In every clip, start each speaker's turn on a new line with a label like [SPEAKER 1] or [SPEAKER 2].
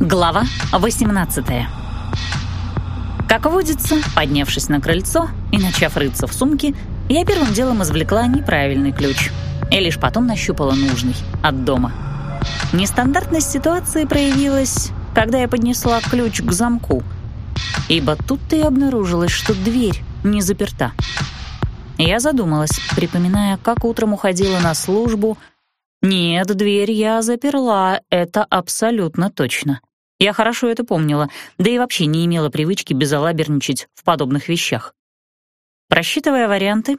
[SPEAKER 1] Глава 18 Как водится, поднявшись на крыльцо и начав рыться в сумке, я первым делом извлекла неправильный ключ и лишь потом нащупала нужный от дома. Нестандартность ситуации проявилась, когда я поднесла ключ к замку, ибо тут-то и обнаружилось, что дверь не заперта. Я задумалась, припоминая, как утром уходила на службу. Нет, дверь я заперла, это абсолютно точно. Я хорошо это помнила, да и вообще не имела привычки безалаберничать в подобных вещах. Просчитывая варианты,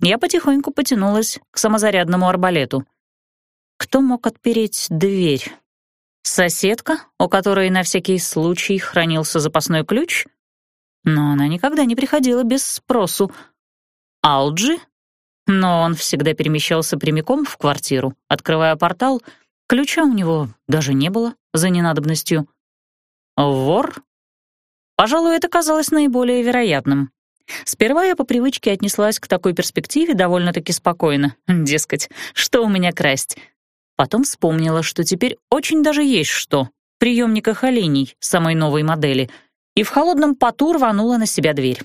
[SPEAKER 1] я потихоньку потянулась к самозарядному арбалету. Кто мог отпереть дверь? Соседка, у которой на всякий случай хранился запасной ключ? Но она никогда не приходила без спросу. Алджи? Но он всегда перемещался прямиком в квартиру, открывая портал. Ключа у него даже не было за ненадобностью. Вор? Пожалуй, это казалось наиболее вероятным. Сперва я по привычке отнеслась к такой перспективе довольно-таки спокойно. Дескать, что у меня красть? Потом вспомнила, что теперь очень даже есть что. Приемника оленей самой новой модели. И в холодном поту рванула на себя дверь.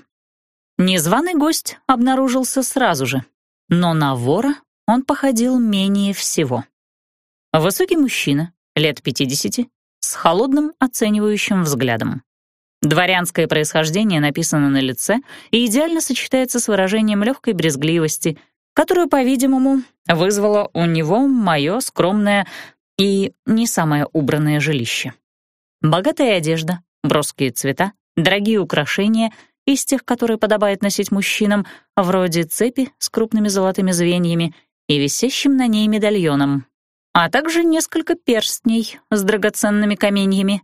[SPEAKER 1] Незваный гость обнаружился сразу же. Но на вора он походил менее всего. Высокий мужчина, лет 50, с холодным оценивающим взглядом. Дворянское происхождение написано на лице и идеально сочетается с выражением легкой брезгливости, которую, по-видимому, вызвало у него мое скромное и не самое убранное жилище. Богатая одежда, броские цвета, дорогие украшения из тех, которые подобает носить мужчинам, вроде цепи с крупными золотыми звеньями и висящим на ней медальоном, а также несколько перстней с драгоценными каменьями.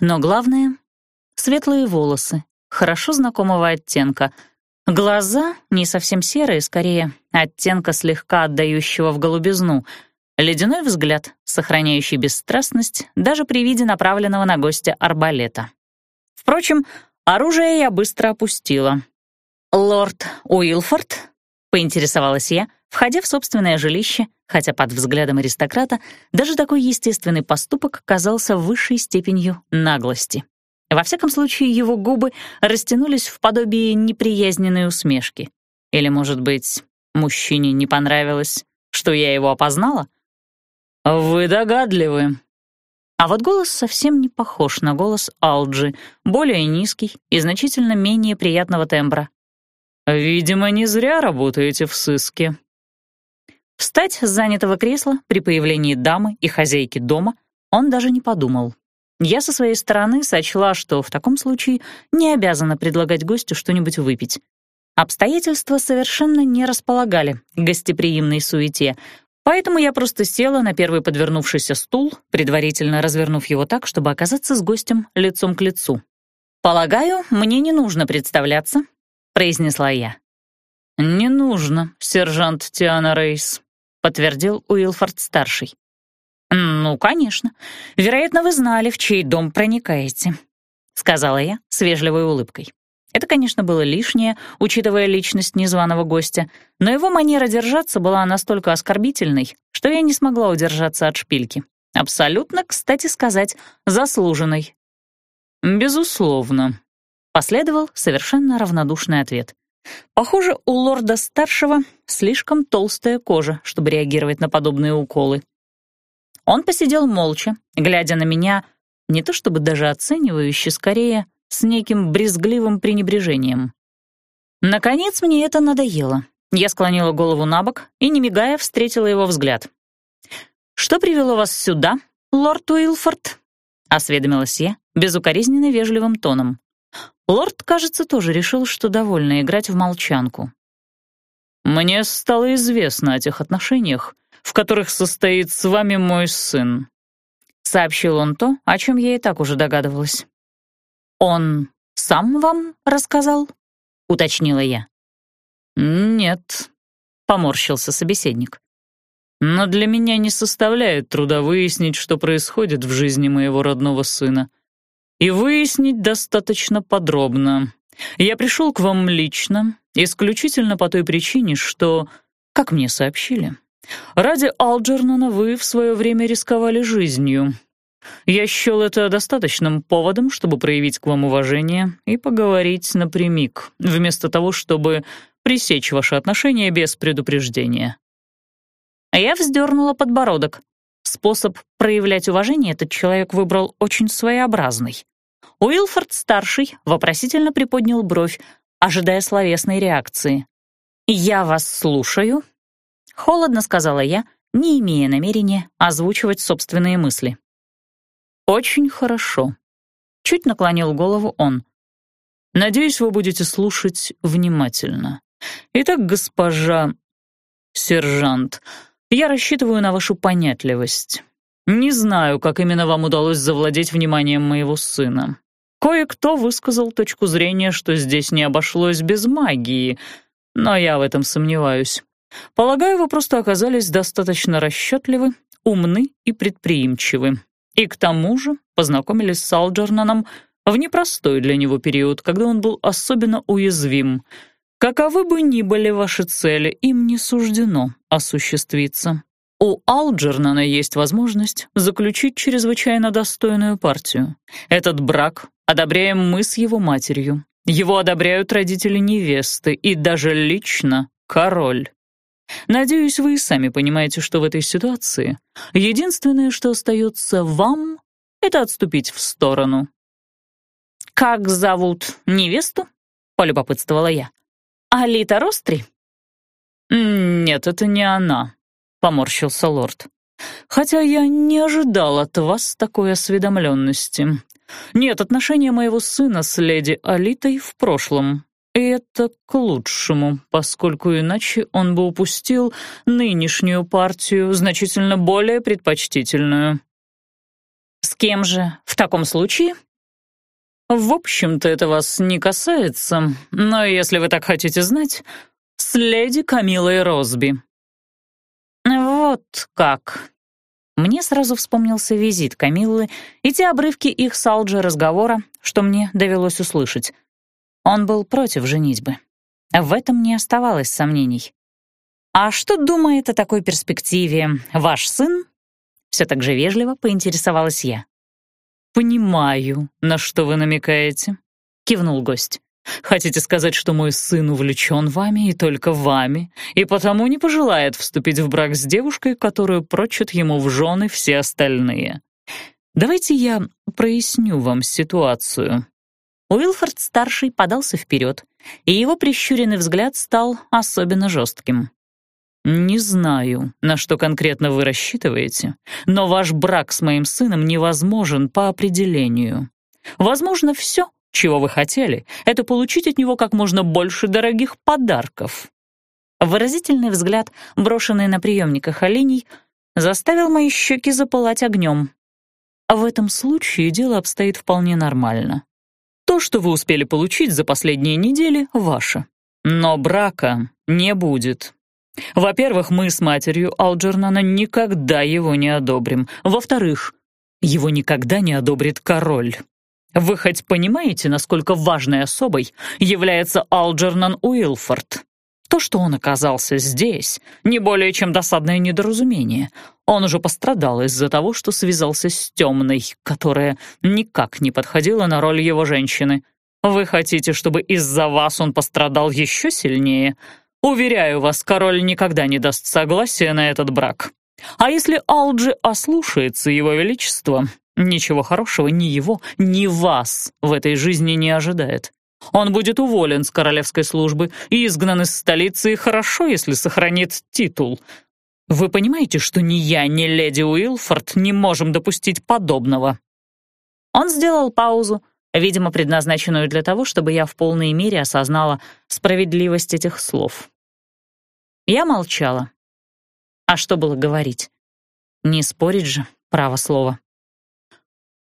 [SPEAKER 1] Но главное — светлые волосы, хорошо знакомого оттенка — Глаза не совсем серые, скорее, оттенка слегка отдающего в голубизну. Ледяной взгляд, сохраняющий бесстрастность даже при виде направленного на гостя арбалета. Впрочем, оружие я быстро опустила. «Лорд Уилфорд?» — поинтересовалась я, входя в собственное жилище, хотя под взглядом аристократа даже такой естественный поступок казался высшей степенью наглости. Во всяком случае, его губы растянулись в подобие неприязненной усмешки. Или, может быть, мужчине не понравилось, что я его опознала? «Вы догадливы». А вот голос совсем не похож на голос Алджи, более низкий и значительно менее приятного тембра. «Видимо, не зря работаете в сыске». Встать с занятого кресла при появлении дамы и хозяйки дома он даже не подумал. Я со своей стороны сочла, что в таком случае не обязана предлагать гостю что-нибудь выпить. Обстоятельства совершенно не располагали гостеприимной суете, поэтому я просто села на первый подвернувшийся стул, предварительно развернув его так, чтобы оказаться с гостем лицом к лицу. «Полагаю, мне не нужно представляться», — произнесла я. «Не нужно, сержант Тиана Рейс», — подтвердил Уилфорд-старший. «Ну, конечно. Вероятно, вы знали, в чей дом проникаете», — сказала я с вежливой улыбкой. Это, конечно, было лишнее, учитывая личность незваного гостя, но его манера держаться была настолько оскорбительной, что я не смогла удержаться от шпильки. Абсолютно, кстати сказать, заслуженной. «Безусловно», — последовал совершенно равнодушный ответ. Похоже, у лорда-старшего слишком толстая кожа, чтобы реагировать на подобные уколы. Он посидел молча, глядя на меня, не то чтобы даже оценивающе, скорее, с неким брезгливым пренебрежением. Наконец мне это надоело. Я склонила голову на бок и, не мигая, встретила его взгляд. «Что привело вас сюда, лорд Уилфорд?» — осведомилась я безукоризненно вежливым тоном. Лорд, кажется, тоже решил, что довольно играть в молчанку. «Мне стало известно о тех отношениях, в которых состоит с вами мой сын», — сообщил он то, о чем я и так уже догадывалась. «Он сам вам рассказал?» — уточнила я. «Нет», — поморщился собеседник. «Но для меня не составляет труда выяснить, что происходит в жизни моего родного сына. И выяснить достаточно подробно. Я пришел к вам лично, исключительно по той причине, что, как мне сообщили, Ради Алджернона вы в свое время рисковали жизнью.
[SPEAKER 2] Я счел это достаточным поводом, чтобы проявить к вам уважение и поговорить напрямик, вместо того, чтобы пресечь ваши отношения без предупреждения».
[SPEAKER 1] Я вздернула подбородок. Способ проявлять уважение этот человек выбрал очень своеобразный. Уилфорд-старший вопросительно приподнял бровь, ожидая словесной реакции. «Я вас слушаю», — холодно сказала я, не имея намерения озвучивать собственные мысли.
[SPEAKER 2] «Очень хорошо», — чуть наклонил голову он. «Надеюсь, вы будете слушать внимательно. Итак, госпожа сержант, я рассчитываю на вашу понятливость. Не знаю, как именно вам удалось завладеть вниманием моего сына. Кое-кто высказал точку зрения, что здесь не обошлось без магии, но я в этом сомневаюсь. Полагаю, вы просто оказались достаточно расчетливы, умны и предприимчивы. И к тому же познакомились с Алджернаном в непростой для него период, когда он был особенно уязвим — Каковы бы ни были ваши цели, им не суждено осуществиться. У Алджернана есть возможность заключить чрезвычайно достойную партию. Этот брак одобряем мы с его матерью. Его одобряют родители невесты и даже лично король. Надеюсь, вы и сами понимаете, что в этой ситуации единственное, что остается вам, это отступить в сторону.
[SPEAKER 1] «Как зовут невесту?» — полюбопытствовала я. «Алита Ростри?»
[SPEAKER 2] «Нет, это не она», — поморщился лорд. «Хотя я не ожидал от вас такой осведомленности. Нет, отношения моего сына с леди Алитой в прошлом. И это к лучшему, поскольку иначе он бы упустил нынешнюю партию, значительно более предпочтительную».
[SPEAKER 1] «С кем же в таком случае?»
[SPEAKER 2] «В общем-то, это вас не касается, но если вы так хотите знать, с леди Камилой Росби».
[SPEAKER 1] «Вот как». Мне сразу вспомнился визит Камиллы и те обрывки их с Алджи разговора, что мне довелось услышать. Он был против женитьбы. В этом не оставалось сомнений. «А что думает о такой перспективе ваш сын?» Все так же вежливо поинтересовалась я.
[SPEAKER 2] «Понимаю, на что вы намекаете», — кивнул гость. «Хотите сказать, что мой сын увлечен вами и только вами, и потому не пожелает вступить в брак с девушкой, которую прочат ему в жены все остальные? Давайте я проясню вам ситуацию».
[SPEAKER 1] Уилфорд-старший подался вперед, и его прищуренный взгляд стал особенно жестким.
[SPEAKER 2] «Не знаю, на что конкретно вы рассчитываете, но ваш брак с моим сыном невозможен по определению. Возможно, все, чего вы хотели, это получить от него как можно больше дорогих подарков».
[SPEAKER 1] Выразительный взгляд, брошенный на приемниках оленей, заставил мои щеки запылать огнем.
[SPEAKER 2] А в этом случае дело обстоит вполне нормально. То, что вы успели получить за последние недели, ваше. Но брака не будет. Во-первых, мы с матерью Алджернана никогда его не одобрим. Во-вторых, его никогда не одобрит король. Вы хоть понимаете, насколько важной особой является Алджернан Уилфорд? То, что он оказался здесь, не более чем досадное недоразумение. Он уже пострадал из-за того, что связался с темной, которая никак не подходила на роль его женщины. Вы хотите, чтобы из-за вас он пострадал еще сильнее? Уверяю вас, король никогда не даст согласия на этот брак. А если Алджи ослушается его величества, ничего хорошего ни его, ни вас в этой жизни не ожидает. Он будет уволен с королевской службы и изгнан из столицы, и хорошо, если сохранит титул. Вы понимаете, что ни я, ни леди Уилфорд не можем допустить подобного?»
[SPEAKER 1] Он сделал паузу, видимо, предназначенную для того, чтобы я в полной мере осознала справедливость этих слов. Я молчала. А что было говорить? Не спорить же, право слово.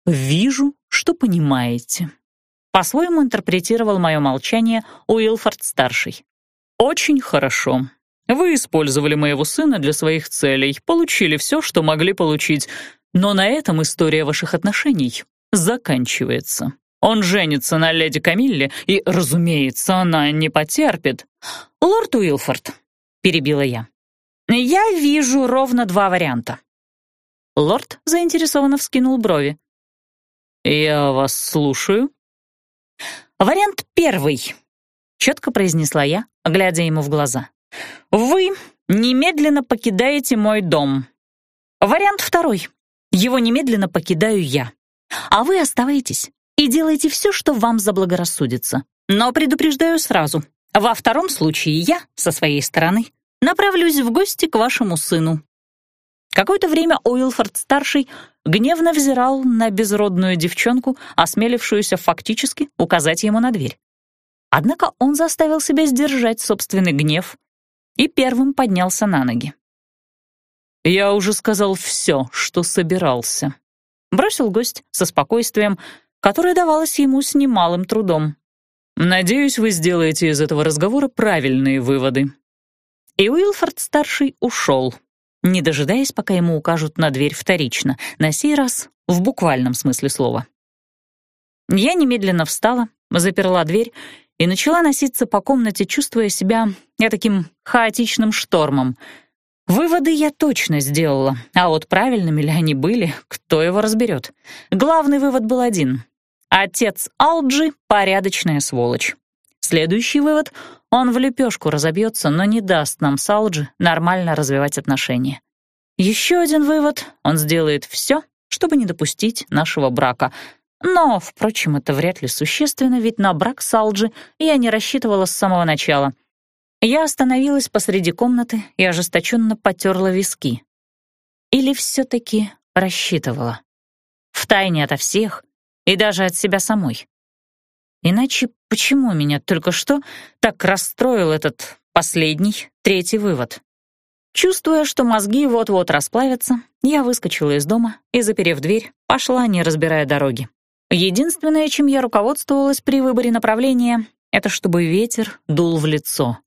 [SPEAKER 2] «Вижу, что понимаете», — по-своему интерпретировал мое молчание Уилфорд-старший. «Очень хорошо. Вы использовали моего сына для своих целей, получили все, что могли получить, но на этом история ваших отношений заканчивается. Он женится на леди Камилле, и, разумеется, она не потерпит.
[SPEAKER 1] Лорд Уилфорд, перебила я. Я вижу ровно два варианта. Лорд заинтересованно вскинул брови.
[SPEAKER 2] «Я вас слушаю».
[SPEAKER 1] «Вариант первый», — четко произнесла я, глядя ему в глаза. «Вы немедленно покидаете мой дом. Вариант второй. Его немедленно покидаю я. А вы оставайтесь и делайте все, что вам заблагорассудится. Но предупреждаю сразу, во втором случае я, со своей стороны, направлюсь в гости к вашему сыну». Какое-то время Уилфорд-старший гневно взирал на безродную девчонку, осмелившуюся фактически указать ему на дверь. Однако он заставил себя сдержать собственный гнев и первым поднялся на ноги.
[SPEAKER 2] «Я уже сказал все, что собирался», — бросил гость со спокойствием, которое давалось ему с немалым трудом. «Надеюсь, вы сделаете из этого разговора правильные выводы».
[SPEAKER 1] И Уилфорд-старший ушел, не дожидаясь, пока ему укажут на дверь вторично, на сей раз в буквальном смысле слова. Я немедленно встала, заперла дверь и начала носиться по комнате, чувствуя себя я таким хаотичным штормом. Выводы я точно сделала, а вот правильными ли они были, кто его разберет. Главный вывод был один. Отец Алджи — порядочная сволочь. Следующий вывод — он в лепешку разобьется, но не даст нам с Алджи нормально развивать отношения. Еще один вывод — он сделает все, чтобы не допустить нашего брака — но, впрочем, это вряд ли существенно, ведь на брак с Алджи я не рассчитывала с самого начала. Я остановилась посреди комнаты и ожесточенно потерла виски. Или все-таки рассчитывала? Втайне ото всех и даже от себя самой. Иначе почему меня только что так расстроил этот последний, третий вывод? Чувствуя, что мозги вот-вот расплавятся, я выскочила из дома и, заперев дверь, пошла, не разбирая дороги. Единственное, чем я руководствовалась при выборе направления, это чтобы ветер дул в лицо.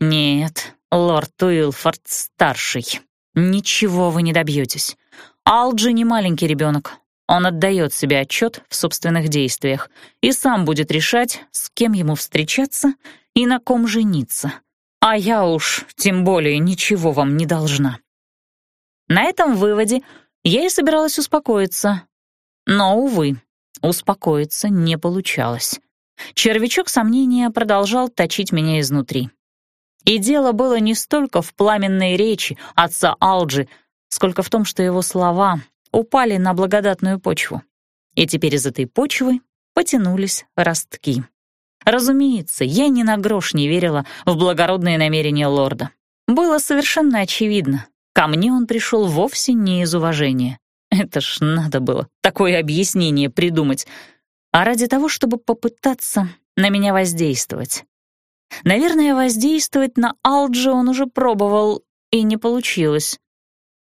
[SPEAKER 1] Нет, лорд Уилфорд-старший, ничего вы не добьетесь. Алджи не маленький ребенок. Он отдает себе отчет в собственных действиях и сам будет решать, с кем ему встречаться и на ком жениться. А я уж тем более ничего вам не должна. На этом выводе я и собиралась успокоиться. Но, увы, Успокоиться не получалось. Червячок сомнения продолжал точить меня изнутри. И дело было не столько в пламенной речи отца Алджи, сколько в том, что его слова упали на благодатную почву. И теперь из этой почвы потянулись ростки. Разумеется, я ни на грош не верила в благородные намерения лорда. Было совершенно очевидно, ко мне он пришел вовсе не из уважения. Это ж надо было такое объяснение придумать. А ради того, чтобы попытаться на меня воздействовать. Наверное, воздействовать на Алджи он уже пробовал, и не получилось.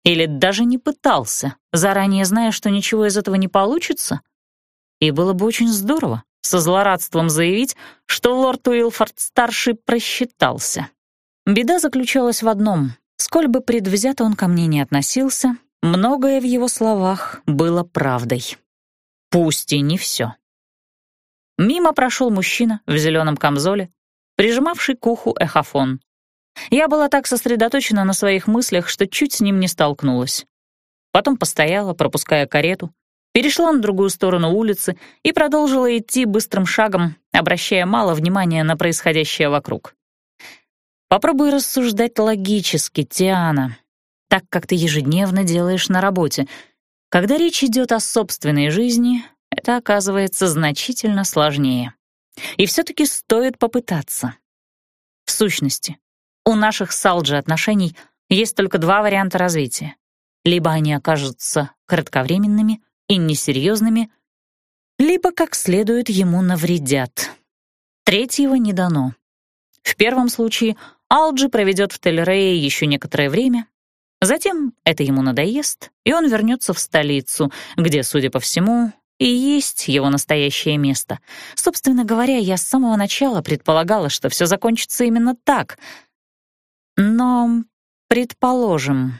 [SPEAKER 1] Или даже не пытался, заранее зная, что ничего из этого не получится. И было бы очень здорово со злорадством заявить, что лорд Уилфорд-старший просчитался. Беда заключалась в одном. Сколь бы предвзято он ко мне не относился, Многое в его словах было правдой. Пусть и не все. Мимо прошел мужчина в зеленом камзоле, прижимавший к уху эхофон. Я была так сосредоточена на своих мыслях, что чуть с ним не столкнулась. Потом постояла, пропуская карету, перешла на другую сторону улицы и продолжила идти быстрым шагом, обращая мало внимания на происходящее вокруг. Попробуй рассуждать логически, Тиана так как ты ежедневно делаешь на работе. Когда речь идет о собственной жизни, это оказывается значительно сложнее. И все-таки стоит попытаться. В сущности, у наших с Алджи отношений есть только два варианта развития. Либо они окажутся кратковременными и несерьезными, либо как следует ему навредят. Третьего не дано. В первом случае Алджи проведет в Тель-Рее еще некоторое время, Затем это ему надоест, и он вернется в столицу, где, судя по всему, и есть его настоящее место. Собственно говоря, я с самого начала предполагала, что все закончится именно так. Но предположим,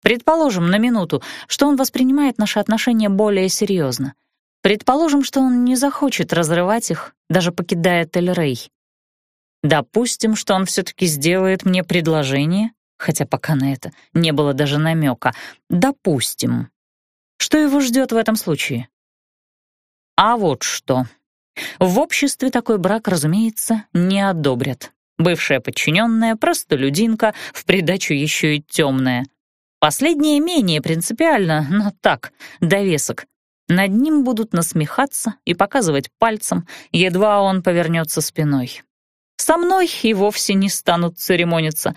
[SPEAKER 1] предположим на минуту, что он воспринимает наши отношения более серьезно. Предположим, что он не захочет разрывать их, даже покидая Тель-Рей. Допустим, что он все-таки сделает мне предложение, хотя пока на это не было даже намека. Допустим. Что его ждет в этом случае? А вот что. В обществе такой брак, разумеется, не одобрят. Бывшая подчиненная, простолюдинка, в придачу еще и темная. Последнее менее принципиально, но так, довесок. Над ним будут насмехаться и показывать пальцем, едва он повернется спиной. Со мной и вовсе не станут церемониться.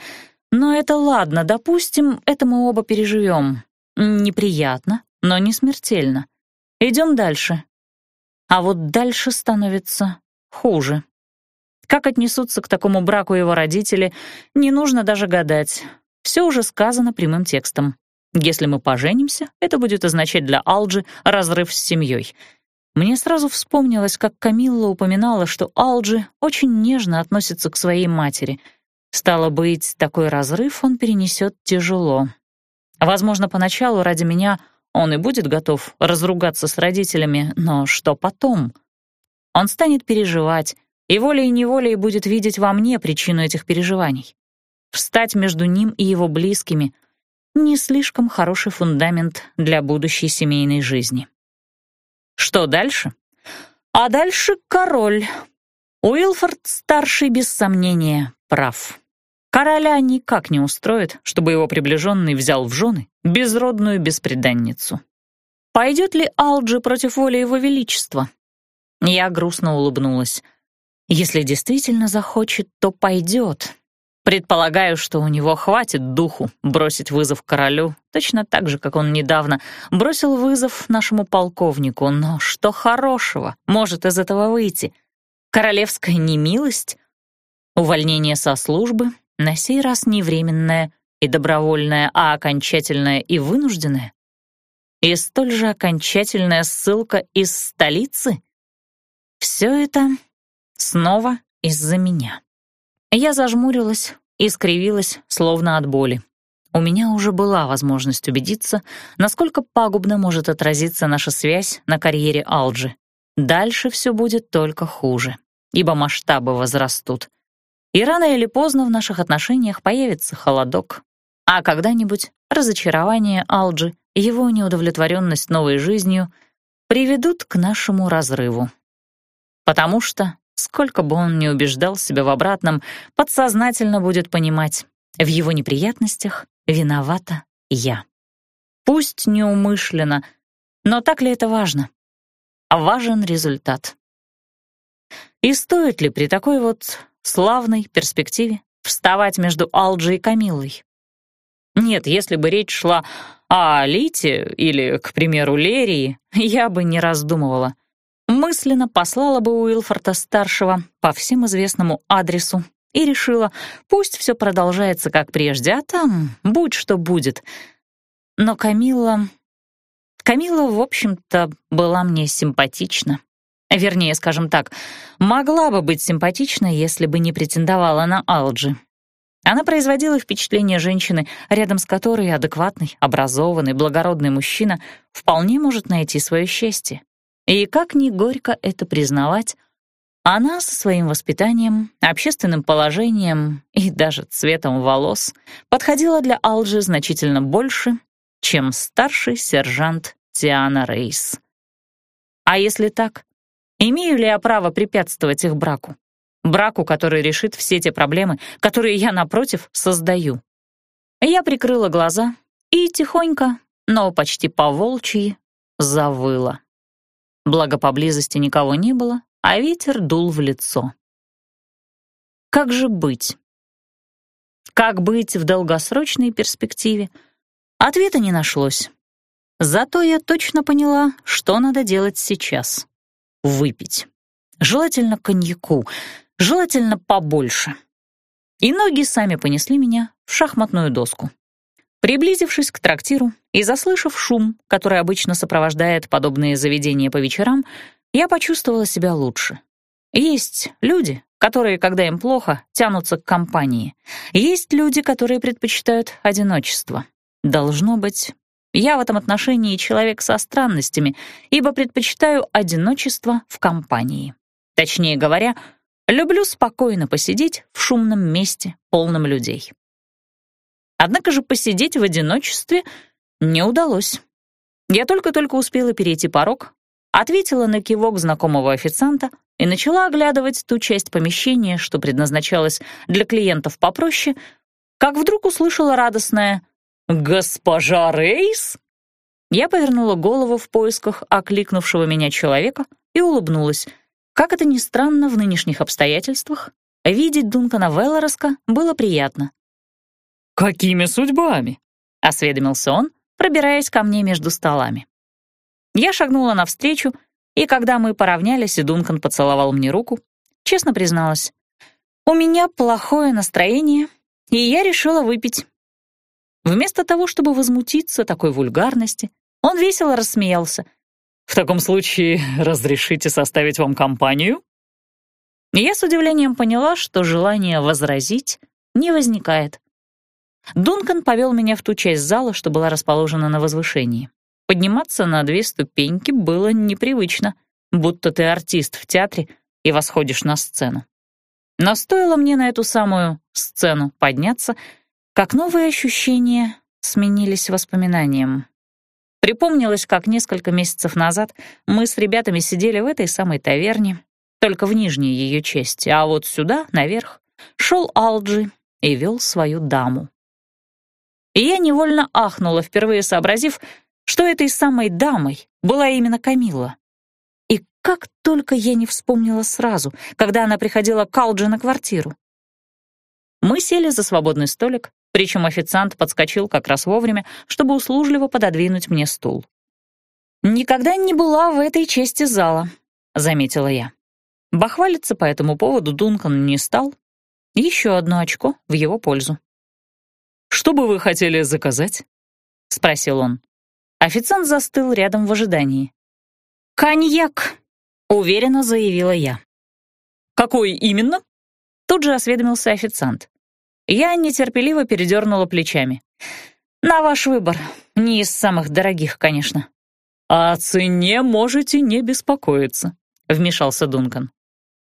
[SPEAKER 1] Но это ладно, допустим, это мы оба переживем. Неприятно, но не смертельно. Идем дальше. А вот дальше становится хуже. Как отнесутся к такому браку его родители, не нужно даже гадать. Все уже сказано прямым текстом. Если мы поженимся, это будет означать для Алджи разрыв с семьей. Мне сразу вспомнилось, как Камилла упоминала, что Алджи очень нежно относится к своей матери. Стало быть, такой разрыв он перенесет тяжело. Возможно, поначалу ради меня он и будет готов разругаться с родителями, но что потом? Он станет переживать, и волей-неволей будет видеть во мне причину этих переживаний. Встать между ним и его близкими — не слишком хороший фундамент для будущей семейной жизни. Что дальше? А дальше король. Уилфорд-старший, без сомнения, прав. Короля никак не устроит, чтобы его приближенный взял в жены безродную беспреданницу. Пойдет ли Алджи против воли его величества? Я грустно улыбнулась. Если действительно захочет, то пойдет. Предполагаю, что у него хватит духу бросить вызов королю, точно так же, как он недавно бросил вызов нашему полковнику. Но что хорошего может из этого выйти? Королевская немилость? Увольнение со службы на сей раз не временное и добровольное, а окончательное и вынужденное? И столь же окончательная ссылка из столицы? Все это снова из-за меня. Я зажмурилась и скривилась, словно от боли. У меня уже была возможность убедиться, насколько пагубно может отразиться наша связь на карьере Алджи. Дальше все будет только хуже, ибо масштабы возрастут. И рано или поздно в наших отношениях появится холодок. А когда-нибудь разочарование Алджи его неудовлетворенность новой жизнью приведут к нашему разрыву. Потому что, сколько бы он ни убеждал себя в обратном, подсознательно будет понимать, в его неприятностях виновата я. Пусть неумышленно, но так ли это важно? Важен результат. И стоит ли при такой вот славной перспективе вставать между Алджи и Камилой. Нет, если бы речь шла о Алите или, к примеру, Лерии, я бы не раздумывала. Мысленно послала бы Уилфорта-старшего по всем известному адресу и решила, пусть все продолжается как прежде, а там будь что будет. Но Камила... Камила, в общем-то, была мне симпатична. Вернее, скажем так, могла бы быть симпатичной, если бы не претендовала на Алджи. Она производила впечатление женщины, рядом с которой адекватный, образованный, благородный мужчина вполне может найти свое счастье. И как ни горько это признавать, она со своим воспитанием, общественным положением и даже цветом волос подходила для Алджи значительно больше, чем старший сержант Тиана Рейс. А если так, Имею ли я право препятствовать их браку? Браку, который решит все те проблемы, которые я, напротив, создаю. Я прикрыла глаза и тихонько, но почти по-волчьи, завыла. Благо, поблизости никого не было, а ветер дул в лицо. Как же быть? Как быть в долгосрочной перспективе? Ответа не нашлось. Зато я точно поняла, что надо делать сейчас выпить. Желательно коньяку, желательно побольше. И ноги сами понесли меня в шахматную доску. Приблизившись к трактиру и заслышав шум, который обычно сопровождает подобные заведения по вечерам, я почувствовала себя лучше. Есть люди, которые, когда им плохо, тянутся к компании. Есть люди, которые предпочитают одиночество. Должно быть, я в этом отношении человек со странностями, ибо предпочитаю одиночество в компании. Точнее говоря, люблю спокойно посидеть в шумном месте, полном людей. Однако же посидеть в одиночестве не удалось. Я только-только успела перейти порог, ответила на кивок знакомого официанта и начала оглядывать ту часть помещения, что предназначалась для клиентов попроще, как вдруг услышала радостное «Госпожа Рейс?» Я повернула голову в поисках окликнувшего меня человека и улыбнулась. Как это ни странно, в нынешних обстоятельствах видеть Дункана Веллороска было приятно.
[SPEAKER 2] «Какими судьбами?» — осведомился он, пробираясь ко мне между столами. Я шагнула навстречу, и когда мы поравнялись, и Дункан поцеловал мне руку, честно призналась, «У меня плохое настроение, и я решила выпить». Вместо того, чтобы возмутиться такой вульгарности, он весело рассмеялся. «В таком случае разрешите составить вам компанию?»
[SPEAKER 1] Я с удивлением поняла, что желание возразить не возникает. Дункан повел меня в ту часть зала, что была расположена на возвышении. Подниматься на две ступеньки было непривычно, будто ты артист в театре и восходишь на сцену. Но стоило мне на эту самую сцену подняться, как новые ощущения сменились воспоминанием. Припомнилось, как несколько месяцев назад мы с ребятами сидели в этой самой таверне, только в нижней ее части, а вот сюда, наверх, шел Алджи и вел свою даму. И я невольно ахнула, впервые сообразив, что этой самой дамой была именно Камила. И как только я не вспомнила сразу, когда она приходила к Алджи на квартиру. Мы сели за свободный столик, причем официант подскочил как раз вовремя, чтобы услужливо пододвинуть мне стул. «Никогда не была в этой части зала», — заметила я. Бахвалиться по этому поводу Дункан не стал. Еще одно очко в его пользу.
[SPEAKER 2] «Что бы вы хотели заказать?» — спросил он.
[SPEAKER 1] Официант застыл рядом в ожидании. «Коньяк», — уверенно заявила я.
[SPEAKER 2] «Какой именно?»
[SPEAKER 1] Тут же осведомился официант. Я нетерпеливо передернула плечами. «На ваш выбор. Не из самых дорогих, конечно».
[SPEAKER 2] «О цене можете не беспокоиться», — вмешался Дункан.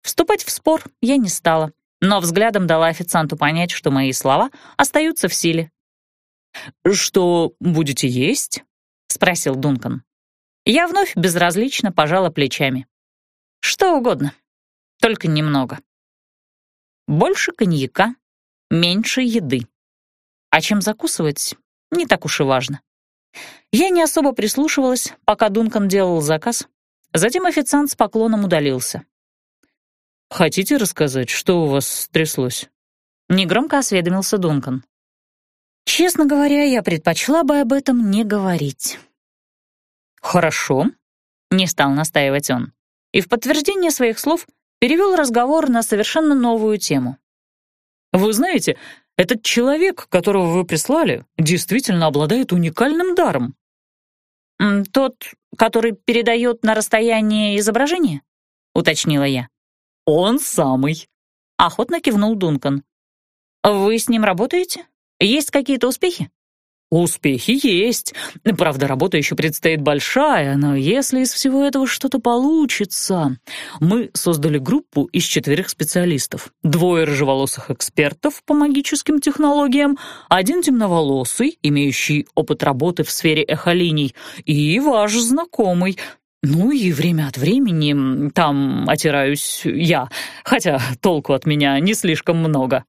[SPEAKER 1] Вступать в спор я не стала, но взглядом дала официанту понять, что мои слова остаются в силе.
[SPEAKER 2] «Что будете есть?» — спросил Дункан.
[SPEAKER 1] Я вновь безразлично пожала плечами. «Что угодно, только немного. Больше коньяка, меньше еды. А чем закусывать, не так уж и важно. Я не особо прислушивалась, пока Дункан делал заказ. Затем официант с поклоном удалился.
[SPEAKER 2] «Хотите рассказать, что у вас стряслось?»
[SPEAKER 1] Негромко осведомился Дункан. «Честно говоря, я предпочла бы об этом не говорить». «Хорошо», — не стал настаивать он. И в подтверждение своих слов перевел разговор на совершенно новую тему.
[SPEAKER 2] «Вы знаете, этот человек, которого вы прислали, действительно обладает уникальным даром».
[SPEAKER 1] «Тот, который передает на расстояние изображение?» — уточнила я.
[SPEAKER 2] «Он самый», —
[SPEAKER 1] охотно кивнул Дункан. «Вы с ним работаете? Есть какие-то успехи?»
[SPEAKER 2] Успехи есть. Правда, работа еще предстоит большая, но если из всего этого что-то получится... Мы создали группу из четверых специалистов. Двое рыжеволосых экспертов по магическим технологиям, один темноволосый, имеющий опыт работы в сфере эхолиний, и ваш знакомый, ну и время от времени там отираюсь я, хотя толку от меня не слишком много.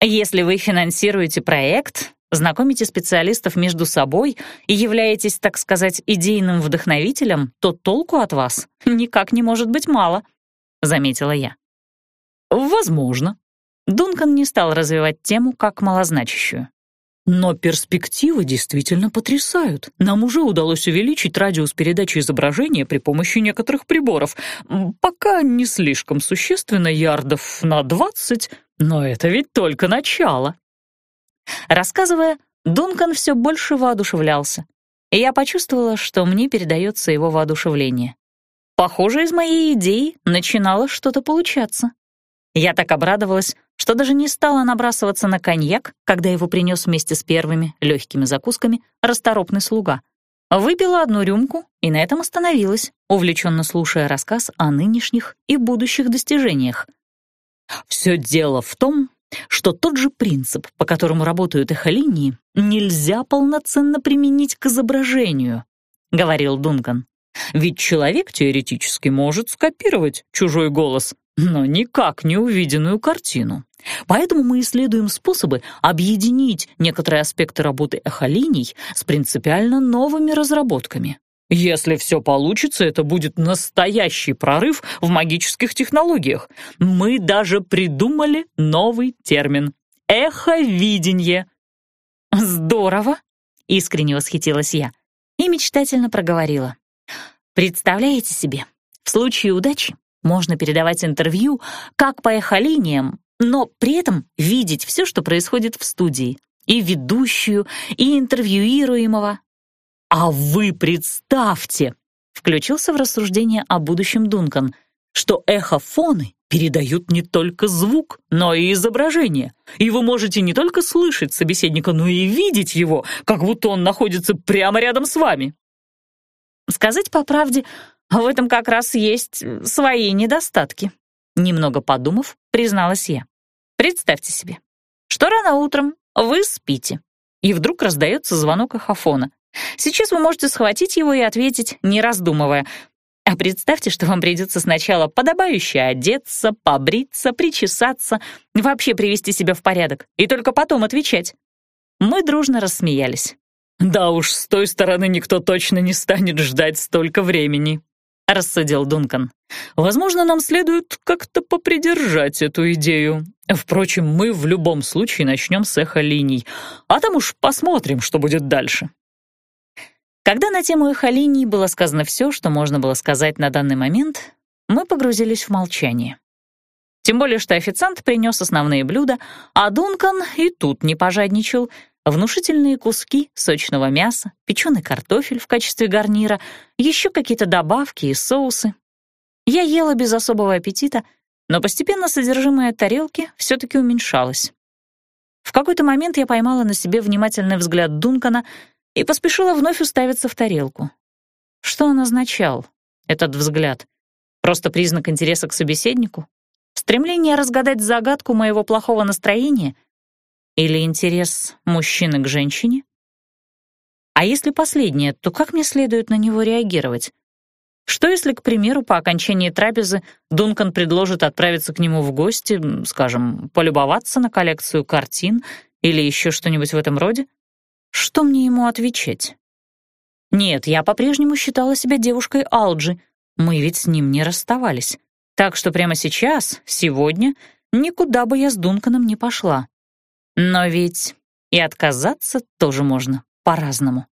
[SPEAKER 1] Если вы финансируете проект, знакомите специалистов между собой и являетесь, так сказать, идейным вдохновителем, то толку от вас никак не может быть мало, заметила я.
[SPEAKER 2] Возможно.
[SPEAKER 1] Дункан не стал развивать тему как малозначащую.
[SPEAKER 2] Но перспективы действительно потрясают. Нам уже удалось увеличить радиус передачи изображения при помощи некоторых приборов. Пока не слишком существенно, ярдов на 20, но это ведь только начало.
[SPEAKER 1] Рассказывая, Дункан все больше воодушевлялся, и я почувствовала, что мне передается его воодушевление. Похоже, из моей идеи начинало что-то получаться. Я так обрадовалась, что даже не стала набрасываться на коньяк, когда его принес вместе с первыми легкими закусками расторопный слуга. Выпила одну рюмку и на этом остановилась, увлеченно слушая рассказ о нынешних и будущих достижениях.
[SPEAKER 2] Все дело в том, что тот же принцип, по которому работают эхолинии, нельзя полноценно применить к изображению, — говорил Дункан. Ведь человек теоретически может скопировать чужой голос, но никак не увиденную картину. Поэтому мы исследуем способы объединить некоторые аспекты работы эхолиний с принципиально новыми разработками. Если все получится, это будет настоящий прорыв в магических технологиях. Мы даже придумали новый термин — эховидение.
[SPEAKER 1] «Здорово!» — искренне восхитилась я и мечтательно проговорила. «Представляете себе, в случае удачи можно передавать интервью как по эхолиниям, но при этом видеть все, что происходит в студии, и ведущую, и интервьюируемого. А вы представьте, включился в рассуждение о будущем Дункан, что эхофоны передают не только звук, но и изображение. И вы можете не только слышать собеседника, но и видеть его, как будто он находится прямо рядом с вами. Сказать по правде, в этом как раз есть свои недостатки. Немного подумав, призналась я. Представьте себе, что рано утром вы спите, и вдруг раздается звонок эхофона. Сейчас вы можете схватить его и ответить, не раздумывая. А представьте, что вам придется сначала подобающе одеться, побриться, причесаться, вообще привести себя в порядок, и только потом отвечать. Мы дружно рассмеялись.
[SPEAKER 2] «Да уж, с той стороны никто точно не станет ждать столько времени», — рассудил Дункан. «Возможно, нам следует как-то попридержать эту идею. Впрочем, мы в любом случае начнем с эхолиний, а там уж посмотрим, что будет дальше».
[SPEAKER 1] Когда на тему эхолиний было сказано все, что можно было сказать на данный момент, мы погрузились в молчание. Тем более, что официант принес основные блюда, а Дункан и тут не пожадничал — внушительные куски сочного мяса, печеный картофель в качестве гарнира, еще какие-то добавки и соусы. Я ела без особого аппетита, но постепенно содержимое тарелки все-таки уменьшалось. В какой-то момент я поймала на себе внимательный взгляд Дункана и поспешила вновь уставиться в тарелку. Что он означал, этот взгляд? Просто признак интереса к собеседнику? Стремление разгадать загадку моего плохого настроения — или интерес мужчины к женщине? А если последнее, то как мне следует на него реагировать? Что если, к примеру, по окончании трапезы Дункан предложит отправиться к нему в гости, скажем, полюбоваться на коллекцию картин или еще что-нибудь в этом роде? Что мне ему отвечать? Нет, я по-прежнему считала себя девушкой Алджи. Мы ведь с ним не расставались. Так что прямо сейчас, сегодня, никуда бы я с Дунканом не пошла. Но ведь и отказаться тоже можно по-разному.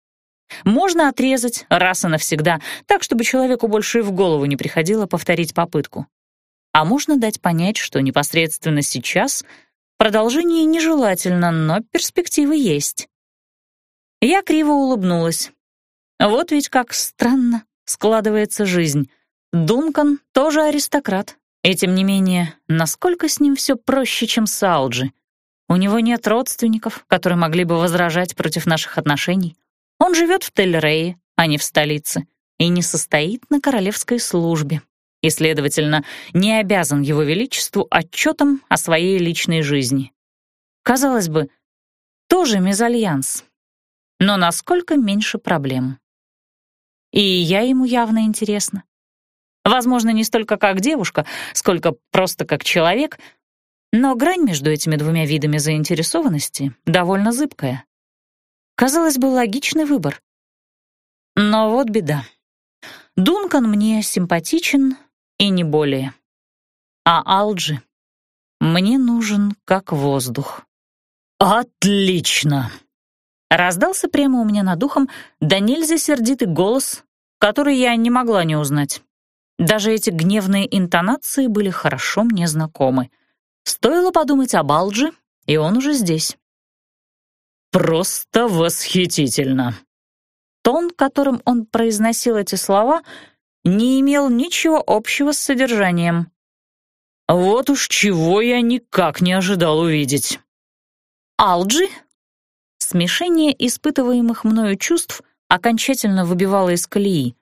[SPEAKER 1] Можно отрезать раз и навсегда, так, чтобы человеку больше и в голову не приходило повторить попытку. А можно дать понять, что непосредственно сейчас продолжение нежелательно, но перспективы есть. Я криво улыбнулась. Вот ведь как странно складывается жизнь. Дункан тоже аристократ, и тем не менее, насколько с ним все проще, чем с Алджи. У него нет родственников, которые могли бы возражать против наших отношений. Он живет в Тель-Рее, а не в столице, и не состоит на королевской службе, и, следовательно, не обязан его величеству отчетом о своей личной жизни. Казалось бы, тоже мезальянс, но насколько меньше проблем. И я ему явно интересна. Возможно, не столько как девушка, сколько просто как человек — но грань между этими двумя видами заинтересованности довольно зыбкая. Казалось бы, логичный выбор. Но вот беда. Дункан мне симпатичен и не более. А Алджи мне нужен как воздух.
[SPEAKER 2] «Отлично!»
[SPEAKER 1] Раздался прямо у меня над ухом да нельзя сердитый голос, который я не могла не узнать. Даже эти гневные интонации были хорошо мне знакомы. Стоило подумать об Алджи, и он уже здесь.
[SPEAKER 2] «Просто восхитительно!»
[SPEAKER 1] Тон, которым он произносил эти слова, не имел ничего общего с содержанием.
[SPEAKER 2] «Вот уж чего я никак не ожидал увидеть!»
[SPEAKER 1] «Алджи?» Смешение испытываемых мною чувств окончательно выбивало из колеи.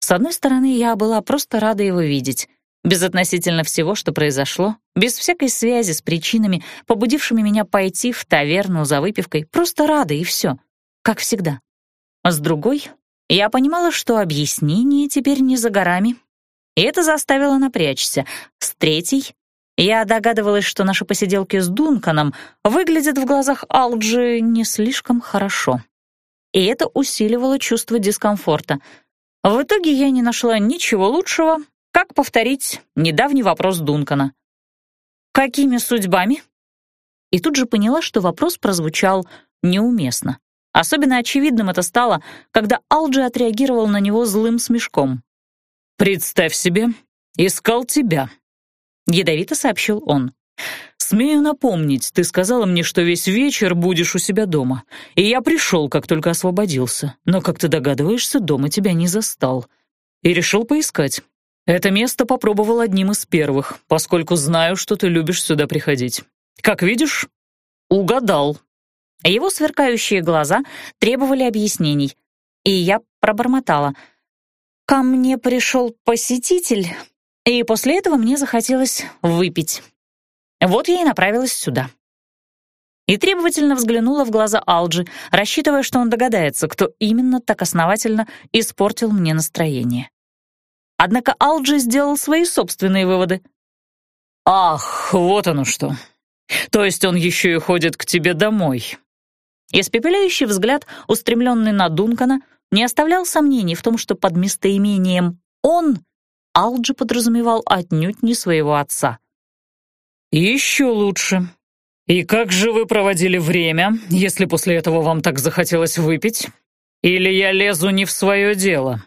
[SPEAKER 1] С одной стороны, я была просто рада его видеть безотносительно всего, что произошло, без всякой связи с причинами, побудившими меня пойти в таверну за выпивкой, просто рада и все, как всегда. А с другой, Я понимала, что объяснение теперь не за горами, и это заставило напрячься. С третьей я догадывалась, что наши посиделки с Дунканом выглядят в глазах Алджи не слишком хорошо. И это усиливало чувство дискомфорта. В итоге я не нашла ничего лучшего, как повторить недавний вопрос Дункана. «Какими судьбами?» И тут же поняла, что вопрос прозвучал неуместно. Особенно очевидным это стало, когда Алджи отреагировал на него злым смешком.
[SPEAKER 2] «Представь себе, искал тебя», — ядовито сообщил он. «Смею напомнить, ты сказала мне, что весь вечер будешь у себя дома, и я пришел, как только освободился, но, как ты догадываешься, дома тебя не застал. И решил поискать. Это место попробовал одним из первых, поскольку знаю, что ты любишь сюда приходить. Как видишь, угадал».
[SPEAKER 1] Его сверкающие глаза требовали объяснений, и я пробормотала. «Ко мне пришел посетитель, и после этого мне захотелось выпить. Вот я и направилась сюда». И требовательно взглянула в глаза Алджи, рассчитывая, что он догадается, кто именно так основательно испортил мне настроение. Однако Алджи сделал свои собственные выводы.
[SPEAKER 2] «Ах, вот оно что. То есть он еще и ходит к тебе домой?»
[SPEAKER 1] Испепеляющий взгляд, устремленный на Дункана, не оставлял сомнений в том, что под местоимением «он» Алджи подразумевал отнюдь не своего отца.
[SPEAKER 2] «Еще лучше. И как же вы проводили время, если после этого вам так захотелось выпить? Или я лезу не в свое дело?»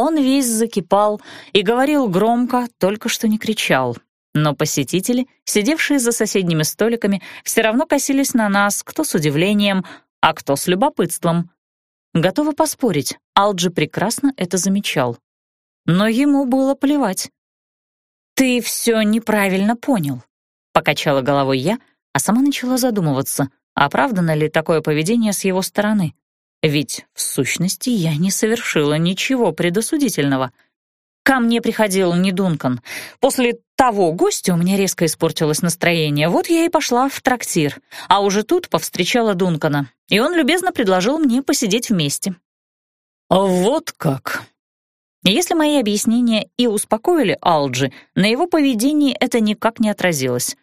[SPEAKER 1] Он весь закипал и говорил громко, только что не кричал. Но посетители, сидевшие за соседними столиками, все равно косились на нас, кто с удивлением, а кто с любопытством. Готова поспорить, Алджи прекрасно это замечал. Но ему было плевать. «Ты все неправильно понял», — покачала головой я, а сама начала задумываться, оправдано ли такое поведение с его стороны. Ведь, в сущности, я не совершила ничего предосудительного — Ко мне приходил не Дункан. После того гостя у меня резко испортилось настроение. Вот я и пошла в трактир. А уже тут повстречала Дункана. И он любезно предложил мне посидеть вместе.
[SPEAKER 2] «Вот как!»
[SPEAKER 1] Если мои объяснения и успокоили Алджи, на его поведении это никак не отразилось.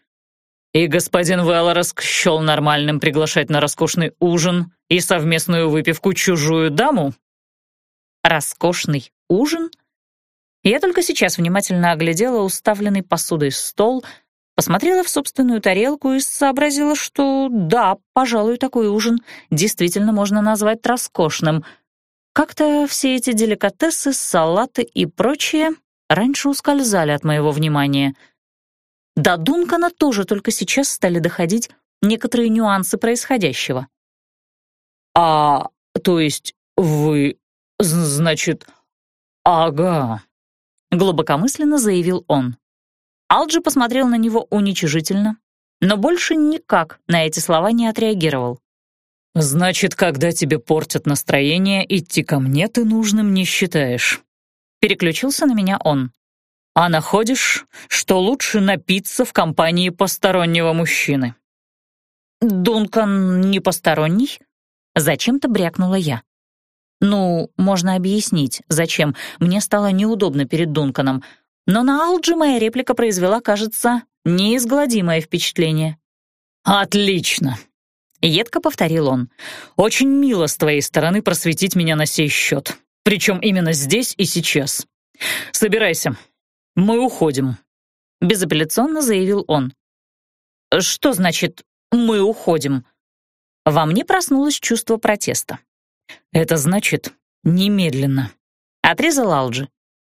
[SPEAKER 2] «И господин Веллороск счел нормальным приглашать на роскошный ужин и совместную выпивку чужую даму?»
[SPEAKER 1] «Роскошный ужин?» Я только сейчас внимательно оглядела уставленный посудой стол, посмотрела в собственную тарелку и сообразила, что да, пожалуй, такой ужин действительно можно назвать роскошным. Как-то все эти деликатесы, салаты и прочее раньше ускользали от моего внимания. До Дункана тоже только сейчас стали доходить некоторые нюансы происходящего.
[SPEAKER 2] «А, то есть вы, значит, ага», —
[SPEAKER 1] глубокомысленно заявил он. Алджи посмотрел на него уничижительно, но больше никак на эти слова не отреагировал.
[SPEAKER 2] «Значит, когда тебе портят настроение, идти ко мне ты нужным не считаешь».
[SPEAKER 1] Переключился на меня он.
[SPEAKER 2] «А находишь, что лучше напиться в компании постороннего мужчины?»
[SPEAKER 1] «Дункан не посторонний?» Зачем-то брякнула я. Ну, можно объяснить, зачем. Мне стало неудобно перед Дунканом. Но на Алджи моя реплика произвела, кажется, неизгладимое впечатление.
[SPEAKER 2] «Отлично!» — едко повторил он. «Очень мило с твоей стороны просветить меня на сей счет. Причем именно здесь и сейчас. Собирайся, мы уходим», —
[SPEAKER 1] безапелляционно заявил он. «Что значит «мы уходим»?» Во мне проснулось чувство протеста.
[SPEAKER 2] «Это значит немедленно», — отрезал Алджи.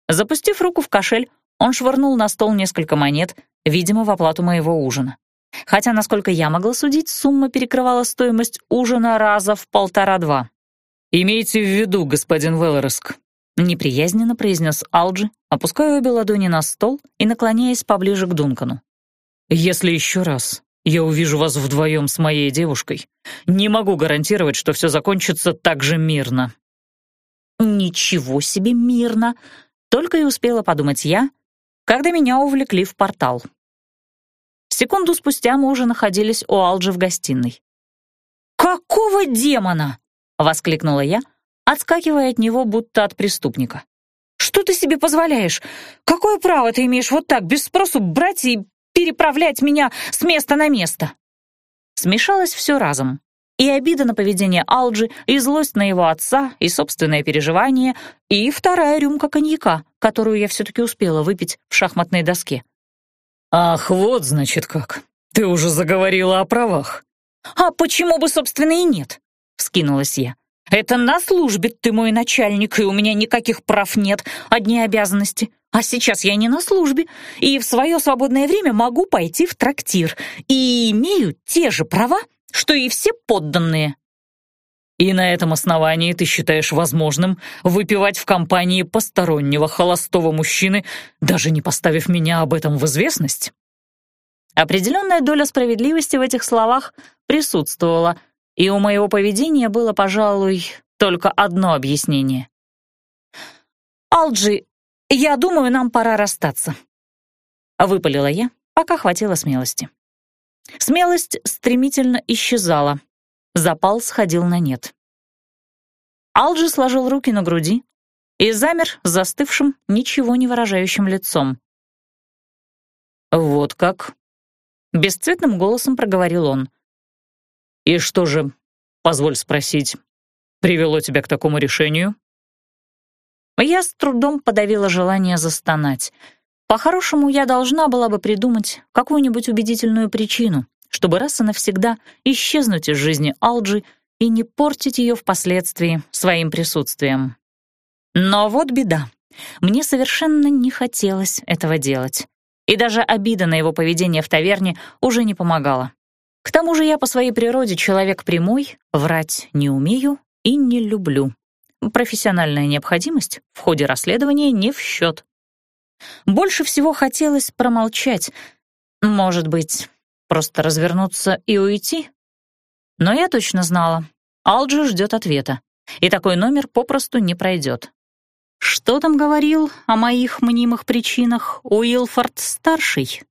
[SPEAKER 1] Запустив руку в кошель, он швырнул на стол несколько монет, видимо, в оплату моего ужина. Хотя, насколько я могла судить, сумма перекрывала стоимость ужина раза в полтора-два.
[SPEAKER 2] «Имейте в виду, господин Веллореск», — неприязненно произнес Алджи, опуская обе ладони на стол и наклоняясь поближе к Дункану. «Если еще раз я увижу вас вдвоем с моей девушкой. Не могу гарантировать, что все закончится так же мирно».
[SPEAKER 1] «Ничего себе мирно!» Только и успела подумать я, когда меня увлекли в портал. Секунду спустя мы уже находились у Алджи в гостиной. «Какого демона?» — воскликнула я, отскакивая от него, будто от преступника.
[SPEAKER 2] «Что ты себе позволяешь? Какое право ты имеешь вот так, без спросу, брать и переправлять меня с места на место?»
[SPEAKER 1] Смешалось все разом. И обида на поведение Алджи, и злость на его отца, и собственное переживание, и вторая рюмка коньяка, которую я все-таки успела выпить в шахматной доске.
[SPEAKER 2] «Ах, вот, значит, как. Ты уже заговорила о правах».
[SPEAKER 1] «А почему бы, собственно, и нет?» — вскинулась я. «Это на службе ты мой начальник, и у меня никаких прав нет, одни обязанности. А сейчас я не на службе, и в свое свободное время могу пойти в трактир, и имею те же права, что и все подданные».
[SPEAKER 2] «И на этом основании ты считаешь возможным выпивать в компании постороннего холостого мужчины, даже не поставив меня об этом в известность?»
[SPEAKER 1] Определенная доля справедливости в этих словах присутствовала, и у моего поведения было, пожалуй, только одно объяснение. «Алджи, я думаю, нам пора расстаться», — выпалила я, пока хватило смелости. Смелость стремительно исчезала, запал сходил на нет. Алджи сложил руки на груди и замер застывшим, ничего не выражающим лицом.
[SPEAKER 2] «Вот как?» — бесцветным голосом проговорил он. «И что же, позволь спросить, привело тебя к такому решению?»
[SPEAKER 1] Я с трудом подавила желание застонать. По-хорошему, я должна была бы придумать какую-нибудь убедительную причину, чтобы раз и навсегда исчезнуть из жизни Алджи и не портить ее впоследствии своим присутствием. Но вот беда. Мне совершенно не хотелось этого делать. И даже обида на его поведение в таверне уже не помогала. К тому же я по своей природе человек прямой, врать не умею и не люблю. Профессиональная необходимость в ходе расследования не в счет. Больше всего хотелось промолчать. Может быть, просто развернуться и уйти? Но я точно знала, Алджи ждет ответа, и такой номер попросту не пройдет. Что там говорил о моих мнимых причинах Уилфорд-старший?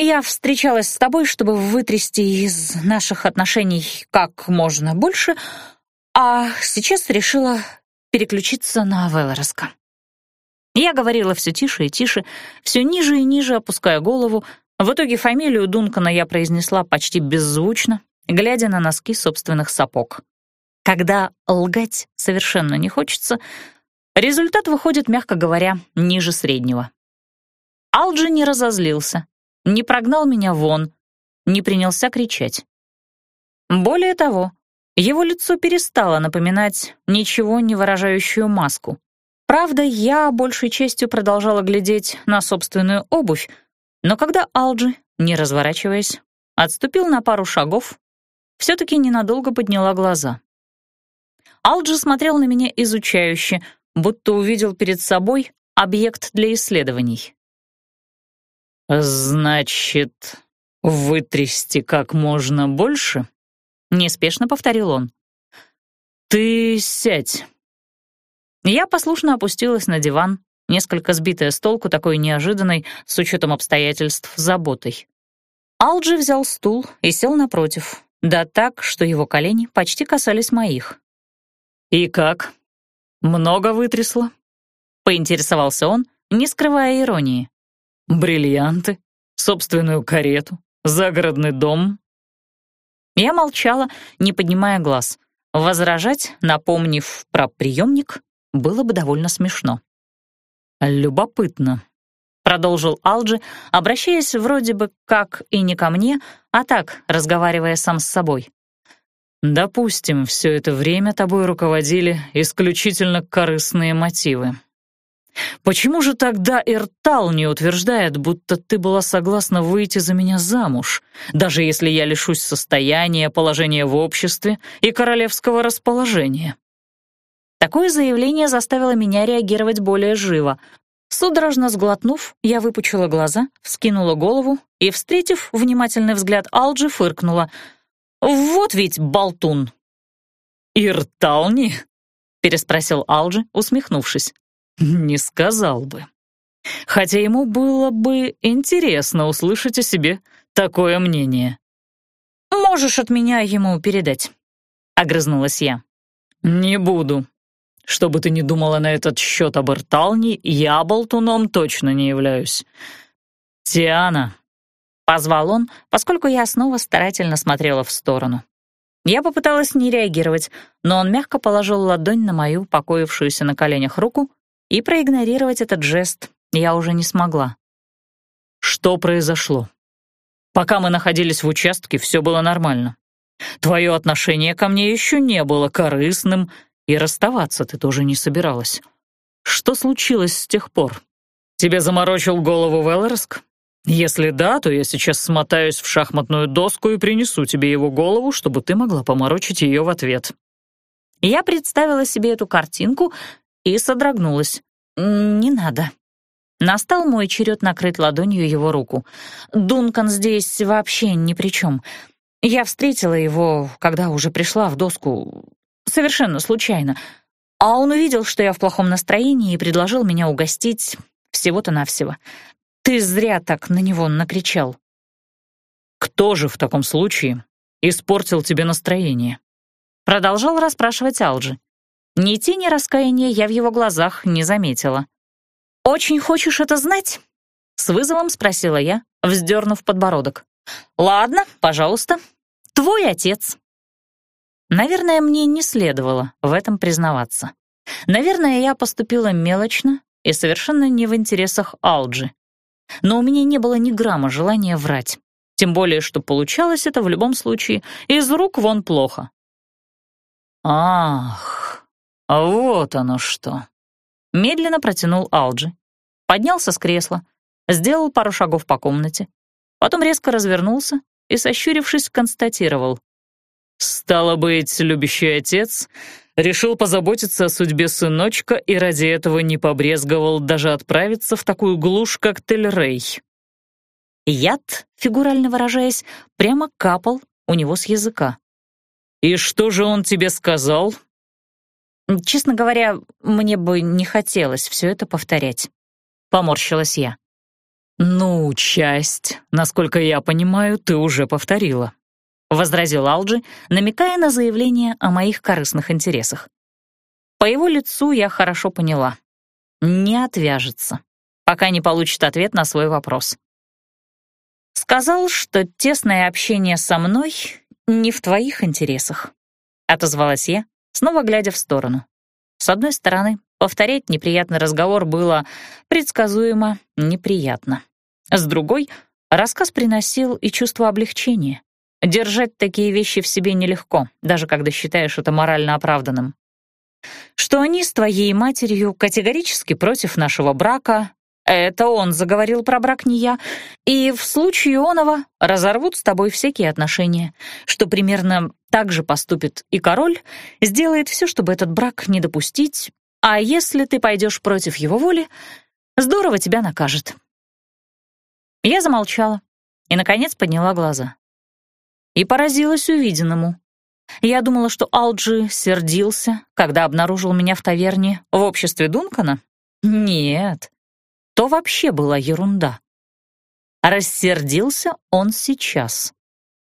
[SPEAKER 1] Я встречалась с тобой, чтобы вытрясти из наших отношений как можно больше, а сейчас решила переключиться на Велороска. Я говорила все тише и тише, все ниже и ниже опуская голову. В итоге фамилию Дункана я произнесла почти беззвучно, глядя на носки собственных сапог. Когда лгать совершенно не хочется, результат выходит, мягко говоря, ниже среднего. Алджи не разозлился, не прогнал меня вон, не принялся кричать. Более того, его лицо перестало напоминать ничего не выражающую маску. Правда, я большей частью продолжала глядеть на собственную обувь, но когда Алджи, не разворачиваясь, отступил на пару шагов, все-таки ненадолго подняла глаза. Алджи смотрел на меня изучающе, будто увидел перед собой объект для исследований.
[SPEAKER 2] «Значит, вытрясти как можно больше?» — неспешно повторил он. «Ты сядь».
[SPEAKER 1] Я послушно опустилась на диван, несколько сбитая с толку такой неожиданной, с учетом обстоятельств, заботой. Алджи взял стул и сел напротив, да так, что его колени почти касались моих.
[SPEAKER 2] «И как? Много вытрясло?» — поинтересовался он, не скрывая иронии. Бриллианты, собственную карету, загородный дом.
[SPEAKER 1] Я молчала, не поднимая глаз. Возражать, напомнив про приемник, было бы довольно смешно.
[SPEAKER 2] «Любопытно», — продолжил Алджи, обращаясь вроде бы как и не ко мне, а так, разговаривая сам с собой. «Допустим, все это время тобой руководили исключительно корыстные мотивы. Почему же тогда Эртал не утверждает, будто ты была согласна выйти за меня замуж, даже если я лишусь состояния, положения в обществе и королевского расположения?
[SPEAKER 1] Такое заявление заставило меня реагировать более живо. Судорожно сглотнув, я выпучила глаза, вскинула голову и, встретив внимательный взгляд Алджи, фыркнула. «Вот ведь болтун!»
[SPEAKER 2] «Иртални?» — переспросил Алджи, усмехнувшись. Не сказал бы. Хотя ему было бы интересно услышать о себе такое мнение.
[SPEAKER 1] «Можешь от меня ему передать», — огрызнулась я.
[SPEAKER 2] «Не буду», Что бы ты ни думала на этот счет об Ирталне, я болтуном точно не являюсь. Тиана, позвал он, поскольку я снова старательно смотрела в сторону. Я попыталась не реагировать, но он мягко положил ладонь на мою покоившуюся на коленях руку, и проигнорировать этот жест я уже не смогла. Что произошло? Пока мы находились в участке, все было нормально. Твое отношение ко мне еще не было корыстным, и расставаться ты тоже не собиралась. Что случилось с тех пор? Тебе заморочил голову Веллерск? Если да, то я сейчас смотаюсь в шахматную доску и принесу тебе его голову, чтобы ты могла поморочить ее в ответ».
[SPEAKER 1] Я представила себе эту картинку и содрогнулась. «Не надо». Настал мой черед накрыть ладонью его руку. Дункан здесь вообще ни при чем. Я встретила его, когда уже пришла в доску, совершенно случайно. А он увидел, что я в плохом настроении, и предложил меня угостить всего-то навсего. Ты зря так на него накричал.
[SPEAKER 2] Кто же в таком случае испортил тебе настроение?
[SPEAKER 1] Продолжал расспрашивать Алджи. Ни тени раскаяния я в его глазах не заметила. «Очень хочешь это знать?» — с вызовом спросила я, вздернув подбородок. «Ладно, пожалуйста. Твой отец». Наверное, мне не следовало в этом признаваться. Наверное, я поступила мелочно и совершенно не в интересах Алджи. Но у меня не было ни грамма желания врать. Тем более, что получалось это в любом случае из рук вон плохо.
[SPEAKER 2] «Ах, вот оно что!»
[SPEAKER 1] Медленно протянул Алджи. Поднялся с кресла, сделал пару шагов по комнате, потом резко развернулся и, сощурившись, констатировал.
[SPEAKER 2] «Стало быть, любящий отец решил позаботиться о судьбе сыночка и ради этого не побрезговал даже отправиться в такую глушь, как Тель-Рей».
[SPEAKER 1] Яд, фигурально выражаясь, прямо капал у него с языка.
[SPEAKER 2] «И что же он тебе сказал?»
[SPEAKER 1] «Честно говоря, мне бы не хотелось все это повторять», — поморщилась я.
[SPEAKER 2] «Ну, часть, насколько я понимаю, ты уже повторила», —
[SPEAKER 1] возразил Алджи, намекая на заявление о моих корыстных интересах. По его лицу я хорошо поняла. Не отвяжется, пока не получит ответ на свой вопрос. «Сказал, что тесное общение со мной не в твоих интересах», — отозвалась я, снова глядя в сторону. С одной стороны, повторять неприятный разговор было предсказуемо неприятно. С другой, рассказ приносил и чувство облегчения. Держать такие вещи в себе нелегко, даже когда считаешь это морально оправданным. Что они с твоей матерью категорически против нашего брака, это он заговорил про брак, не я, и в случае Ионова разорвут с тобой всякие отношения, что примерно так же поступит и король, сделает все, чтобы этот брак не допустить, а если ты пойдешь против его воли, здорово тебя накажет. Я замолчала и, наконец, подняла глаза и поразилась увиденному. Я думала, что Алджи сердился, когда обнаружил меня в таверне в обществе Дункана. Нет, то вообще была ерунда. Рассердился он сейчас.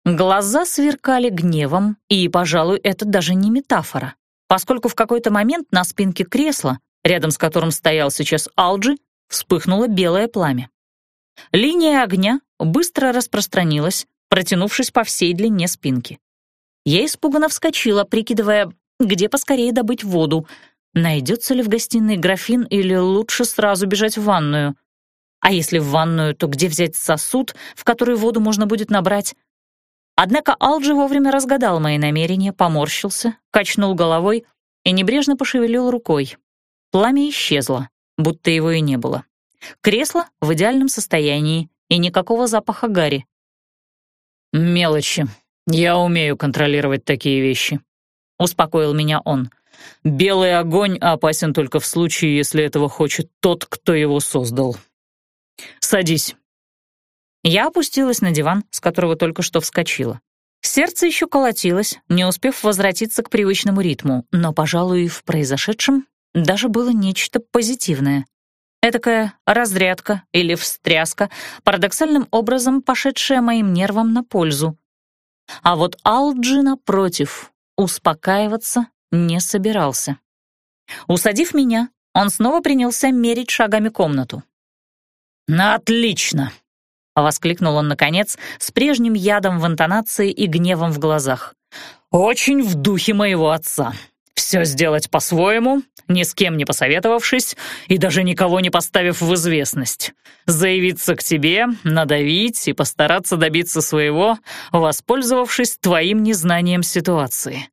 [SPEAKER 1] Глаза сверкали гневом, и, пожалуй, это даже не метафора, поскольку в какой-то момент на спинке кресла, рядом с которым стоял сейчас Алджи, вспыхнуло белое пламя. Линия огня быстро распространилась, протянувшись по всей длине спинки. Я испуганно вскочила, прикидывая, где поскорее добыть воду. Найдется ли в гостиной графин или лучше сразу бежать в ванную? А если в ванную, то где взять сосуд, в который воду можно будет набрать? Однако Алджи вовремя разгадал мои намерения, поморщился, качнул головой и небрежно пошевелил рукой. Пламя исчезло, будто его и не было. Кресло в идеальном состоянии и никакого запаха гари.
[SPEAKER 2] «Мелочи. Я умею контролировать такие вещи», — успокоил меня он. «Белый огонь опасен только в случае, если этого хочет тот, кто его создал. Садись».
[SPEAKER 1] Я опустилась на диван, с которого только что вскочила. Сердце еще колотилось, не успев возвратиться к привычному ритму, но, пожалуй, в произошедшем даже было нечто позитивное. Этакая разрядка или встряска, парадоксальным образом пошедшая моим нервам на пользу. А вот Алджи, напротив, успокаиваться не собирался. Усадив меня, он снова принялся мерить шагами комнату.
[SPEAKER 2] «Ну, «Отлично!» — воскликнул он, наконец, с прежним ядом в интонации и гневом в глазах. «Очень в духе моего отца. Все сделать по-своему, ни с кем не посоветовавшись и даже никого не поставив в известность. Заявиться к тебе, надавить и постараться добиться своего, воспользовавшись твоим незнанием ситуации.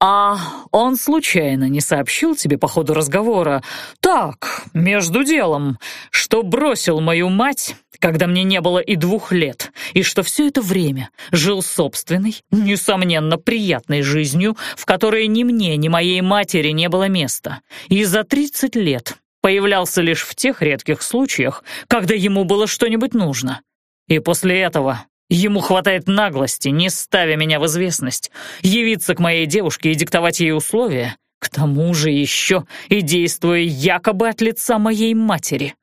[SPEAKER 2] «А он случайно не сообщил тебе по ходу разговора, так, между делом, что бросил мою мать, когда мне не было и двух лет, и что все это время жил собственной, несомненно, приятной жизнью, в которой ни мне, ни моей матери не было места, и за тридцать лет появлялся лишь в тех редких случаях, когда ему было что-нибудь нужно. И после этого Ему хватает наглости, не ставя меня в известность, явиться к моей девушке и диктовать ей условия, к тому же еще и действуя якобы от лица моей матери.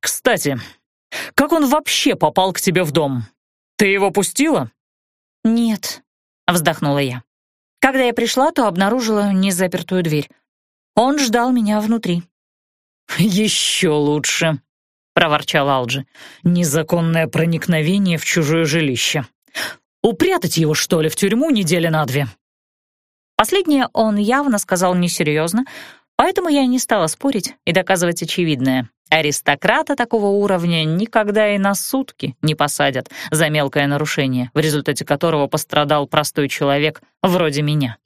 [SPEAKER 2] Кстати, как он вообще попал к тебе в дом? Ты его пустила?
[SPEAKER 1] Нет, вздохнула я. Когда я пришла, то обнаружила незапертую дверь. Он ждал меня внутри.
[SPEAKER 2] Еще лучше, проворчал Алджи. «Незаконное проникновение в чужое жилище. Упрятать его, что ли, в тюрьму недели на две?»
[SPEAKER 1] Последнее он явно сказал несерьезно, поэтому я не стала спорить и доказывать очевидное. Аристократа такого уровня никогда и на сутки не посадят за мелкое нарушение, в результате которого пострадал простой человек вроде меня.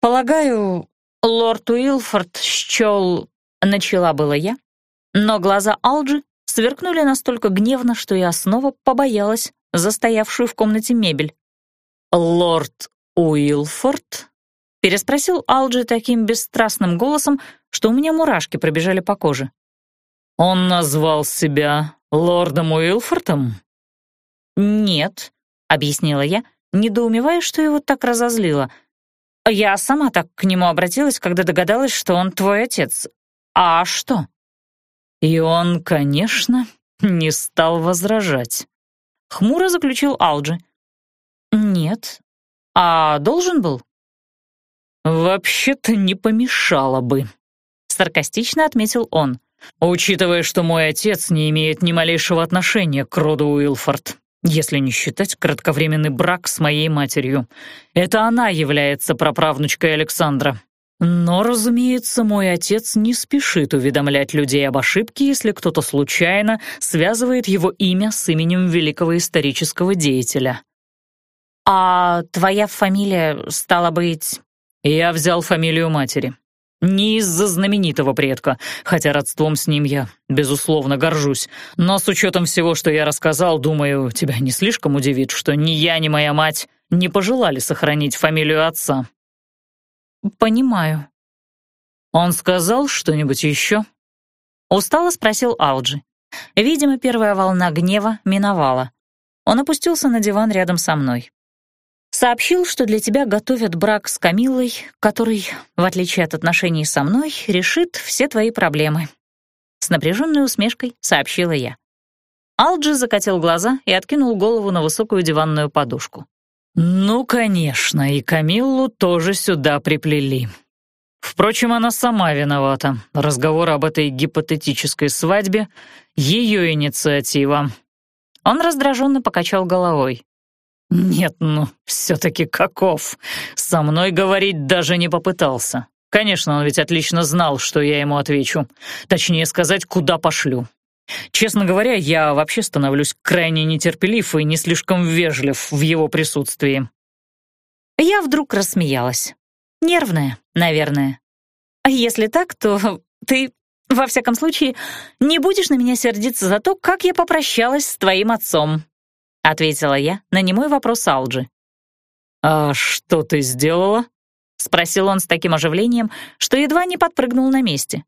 [SPEAKER 1] «Полагаю, лорд Уилфорд счел...» — начала было я, но глаза Алджи сверкнули настолько гневно, что я снова побоялась застоявшую в комнате мебель.
[SPEAKER 2] «Лорд Уилфорд?» — переспросил Алджи таким бесстрастным голосом, что у меня мурашки пробежали по коже. «Он назвал себя лордом Уилфортом?»
[SPEAKER 1] «Нет», — объяснила я, недоумевая, что его так разозлило. «Я сама так к нему обратилась, когда догадалась, что он твой отец. А что?»
[SPEAKER 2] И он, конечно, не стал возражать. Хмуро заключил Алджи.
[SPEAKER 1] «Нет. А должен был?»
[SPEAKER 2] «Вообще-то не помешало бы», — саркастично отметил он, «учитывая, что мой отец не имеет ни малейшего отношения к роду Уилфорд, если не считать кратковременный брак с моей матерью. Это она является праправнучкой Александра. Но, разумеется, мой отец не спешит уведомлять людей об ошибке, если кто-то случайно связывает его имя с именем великого исторического деятеля.
[SPEAKER 1] «А твоя фамилия, стала быть...»
[SPEAKER 2] Я взял фамилию матери. Не из-за знаменитого предка, хотя родством с ним я, безусловно, горжусь. Но с учетом всего, что я рассказал, думаю, тебя не слишком удивит, что ни я, ни моя мать не пожелали сохранить фамилию отца.
[SPEAKER 1] «Понимаю».
[SPEAKER 2] «Он сказал что-нибудь еще?»
[SPEAKER 1] Устало спросил Алджи. Видимо, первая волна гнева миновала. Он опустился на диван рядом со мной. Сообщил, что для тебя готовят брак с Камилой, который, в отличие от отношений со мной, решит все твои проблемы. С напряженной усмешкой сообщила я. Алджи закатил глаза и откинул голову на высокую диванную подушку.
[SPEAKER 2] «Ну, конечно, и Камиллу тоже сюда приплели. Впрочем, она сама виновата. Разговор об этой гипотетической свадьбе — ее инициатива».
[SPEAKER 1] Он раздраженно покачал головой.
[SPEAKER 2] «Нет, ну, все-таки каков. Со мной говорить даже не попытался. Конечно, он ведь отлично знал, что я ему отвечу. Точнее сказать, куда пошлю. Честно говоря, я вообще становлюсь крайне нетерпелив и не слишком вежлив в его присутствии.
[SPEAKER 1] Я вдруг рассмеялась. Нервная, наверное. А если так, то ты, во всяком случае, не будешь на меня сердиться за то, как я попрощалась с твоим отцом, ответила я на немой вопрос Алджи.
[SPEAKER 2] «А что ты сделала?» — спросил он с таким оживлением, что едва не подпрыгнул на месте.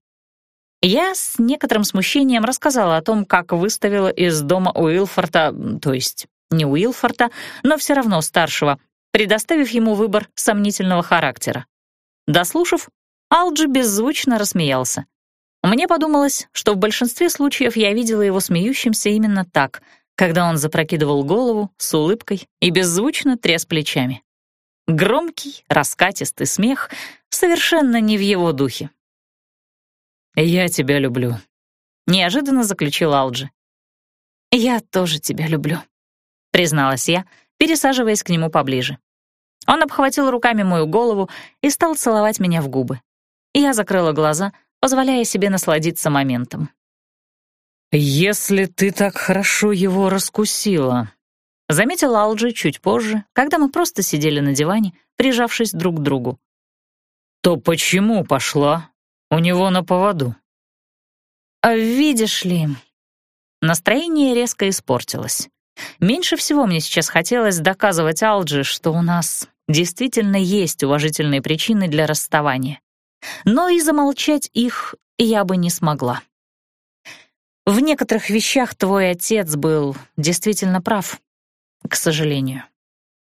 [SPEAKER 1] Я с некоторым смущением рассказала о том, как выставила из дома Уилфорта, то есть не Уилфорта, но все равно старшего, предоставив ему выбор сомнительного характера. Дослушав, Алджи беззвучно рассмеялся. Мне подумалось, что в большинстве случаев я видела его смеющимся именно так, когда он запрокидывал голову с улыбкой и беззвучно тряс плечами. Громкий, раскатистый смех совершенно не в его духе.
[SPEAKER 2] «Я тебя люблю», —
[SPEAKER 1] неожиданно заключил Алджи. «Я тоже тебя люблю», — призналась я, пересаживаясь к нему поближе. Он обхватил руками мою голову и стал целовать меня в губы. Я закрыла глаза, позволяя себе насладиться моментом.
[SPEAKER 2] «Если ты так хорошо его раскусила», — заметил Алджи чуть позже, когда мы просто сидели на диване, прижавшись друг к другу. «То почему пошла у него на поводу?»
[SPEAKER 1] «А «Видишь ли...» Настроение резко испортилось. Меньше всего мне сейчас хотелось доказывать Алджи, что у нас действительно есть уважительные причины для расставания. Но и замолчать их я бы не смогла. В некоторых вещах твой отец был действительно прав, к сожалению.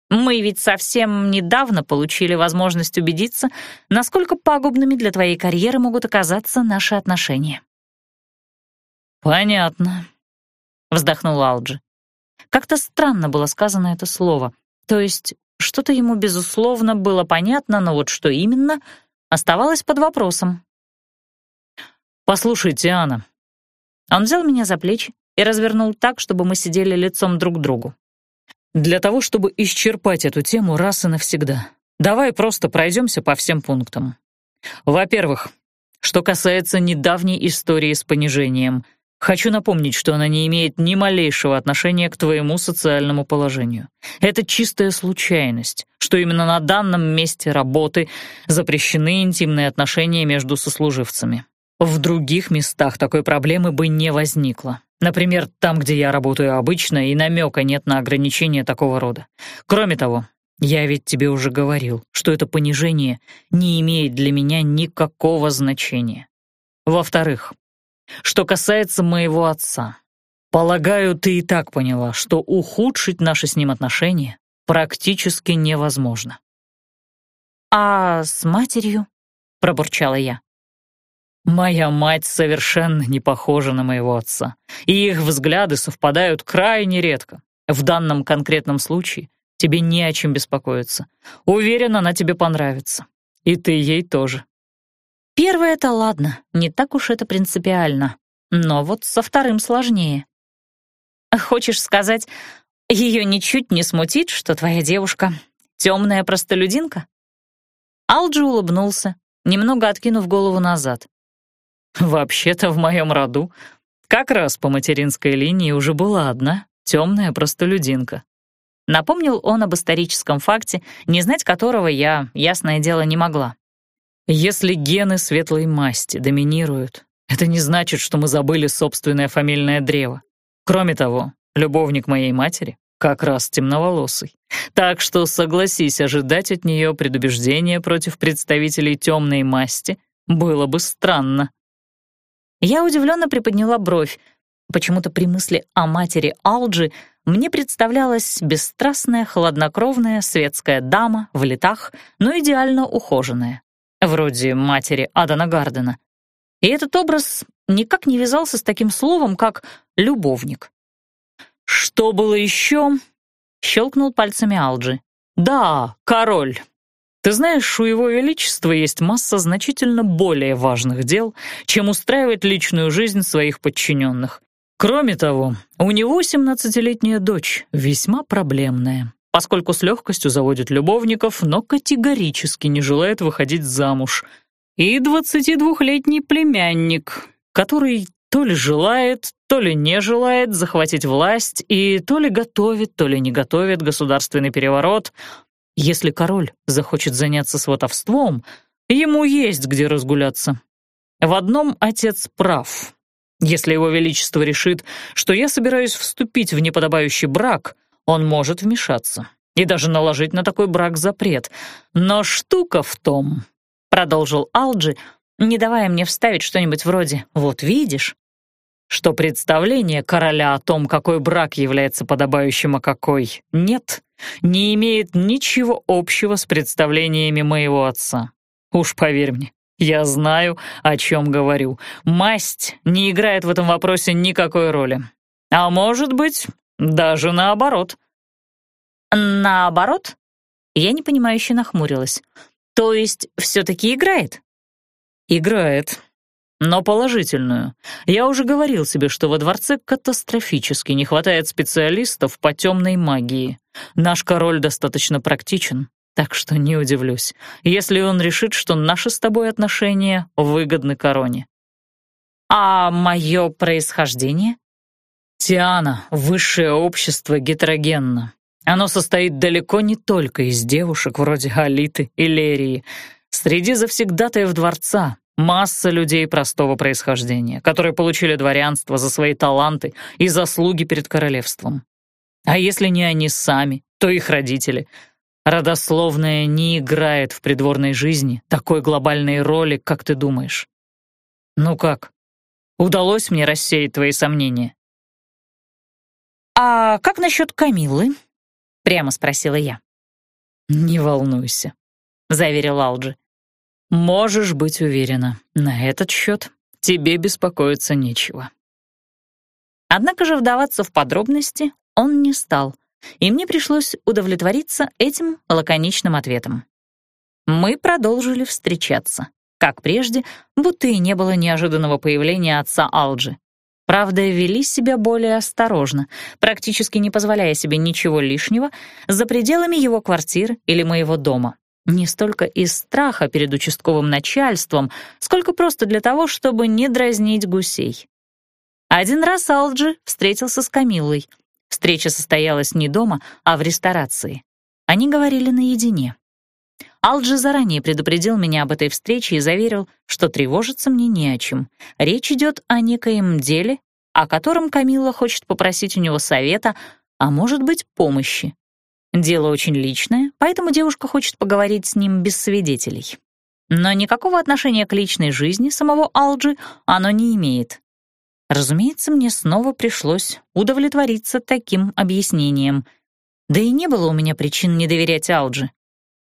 [SPEAKER 1] Мы ведь совсем недавно получили возможность убедиться, насколько пагубными для твоей карьеры могут оказаться наши отношения.
[SPEAKER 2] «Понятно», — вздохнул Алджи.
[SPEAKER 1] Как-то странно было сказано это слово. То есть что-то ему, безусловно, было понятно, но вот что именно, оставалось под вопросом.
[SPEAKER 2] «Послушайте, Анна,
[SPEAKER 1] он взял меня за плечи и развернул так, чтобы мы сидели лицом друг к другу.
[SPEAKER 2] «Для того, чтобы исчерпать эту тему раз и навсегда, давай просто пройдемся по всем пунктам. Во-первых, что касается недавней истории с понижением, хочу напомнить, что она не имеет ни малейшего отношения к твоему социальному положению. Это чистая случайность, что именно на данном месте работы запрещены интимные отношения между сослуживцами. В других местах такой проблемы бы не возникло. Например, там, где я работаю обычно, и намека нет на ограничения такого рода. Кроме того, я ведь тебе уже говорил, что это понижение не имеет для меня никакого значения. Во-вторых, что касается моего отца, полагаю, ты и так поняла, что ухудшить наши с ним отношения практически невозможно.
[SPEAKER 1] «А с матерью?» — пробурчала я.
[SPEAKER 2] Моя мать совершенно не похожа на моего отца, и их взгляды совпадают крайне редко. В данном конкретном случае тебе не о чем беспокоиться. Уверен, она тебе понравится. И ты ей тоже.
[SPEAKER 1] Первое — это ладно, не так уж это принципиально. Но вот со вторым сложнее. Хочешь сказать, ее ничуть не смутит, что твоя девушка — темная простолюдинка? Алджи улыбнулся, немного откинув голову назад.
[SPEAKER 2] Вообще-то в моем роду как раз по материнской линии уже была одна темная простолюдинка.
[SPEAKER 1] Напомнил он об историческом факте, не знать которого я, ясное дело, не могла.
[SPEAKER 2] Если гены светлой масти доминируют, это не значит, что мы забыли собственное фамильное древо. Кроме того, любовник моей матери как раз темноволосый. Так что согласись ожидать от нее предубеждения против представителей темной масти было бы странно.
[SPEAKER 1] Я удивленно приподняла бровь. Почему-то при мысли о матери Алджи мне представлялась бесстрастная, хладнокровная светская дама в летах, но идеально ухоженная, вроде матери Адана Гардена. И этот образ никак не вязался с таким словом, как «любовник».
[SPEAKER 2] «Что было еще?» — щелкнул пальцами Алджи. «Да, король. Ты знаешь, у его величества есть масса значительно более важных дел, чем устраивать личную жизнь своих подчиненных. Кроме того, у него 17-летняя дочь, весьма проблемная, поскольку с легкостью заводит любовников, но категорически не желает выходить замуж. И 22-летний племянник, который то ли желает, то ли не желает захватить власть и то ли готовит, то ли не готовит государственный переворот — если король захочет заняться сватовством, ему есть где разгуляться. В одном отец прав. Если его величество решит, что я собираюсь вступить в неподобающий брак, он может вмешаться и даже наложить на такой брак запрет. Но штука в том, — продолжил Алджи, не давая мне вставить что-нибудь вроде «вот видишь», что представление короля о том, какой брак является подобающим, а какой нет, не имеет ничего общего с представлениями моего отца. Уж поверь мне, я знаю, о чем говорю. Масть не играет в этом вопросе никакой роли. А может быть, даже наоборот.
[SPEAKER 1] Наоборот? Я непонимающе нахмурилась. То есть все-таки играет?
[SPEAKER 2] Играет. Но положительную. Я уже говорил себе, что во дворце катастрофически не хватает специалистов по темной магии. Наш король достаточно практичен, так что не удивлюсь, если он решит, что наши с тобой отношения выгодны короне.
[SPEAKER 1] А мое происхождение?
[SPEAKER 2] Тиана, высшее общество гетерогенно. Оно состоит далеко не только из девушек вроде Алиты и Лерии. Среди завсегдатаев дворца масса людей простого происхождения, которые получили дворянство за свои таланты и заслуги перед королевством. А если не они сами, то их родители. Родословная не играет в придворной жизни такой глобальной роли, как ты думаешь. Ну как, удалось мне рассеять твои сомнения?
[SPEAKER 1] «А как насчет Камиллы?» — прямо спросила я.
[SPEAKER 2] «Не волнуйся», — заверил Алджи. «Можешь быть уверена, на этот счет тебе беспокоиться нечего».
[SPEAKER 1] Однако же вдаваться в подробности он не стал, и мне пришлось удовлетвориться этим лаконичным ответом. Мы продолжили встречаться, как прежде, будто и не было неожиданного появления отца Алджи. Правда, вели себя более осторожно, практически не позволяя себе ничего лишнего за пределами его квартиры или моего дома. Не столько из страха перед участковым начальством, сколько просто для того, чтобы не дразнить гусей. Один раз Алджи встретился с Камиллой. Встреча состоялась не дома, а в ресторации. Они говорили наедине. Алджи заранее предупредил меня об этой встрече и заверил, что тревожиться мне не о чем. Речь идет о некоем деле, о котором Камила хочет попросить у него совета, а может быть, помощи. Дело очень личное, поэтому девушка хочет поговорить с ним без свидетелей. Но никакого отношения к личной жизни самого Алджи оно не имеет. Разумеется, мне снова пришлось удовлетвориться таким объяснением. Да и не было у меня причин не доверять Алджи.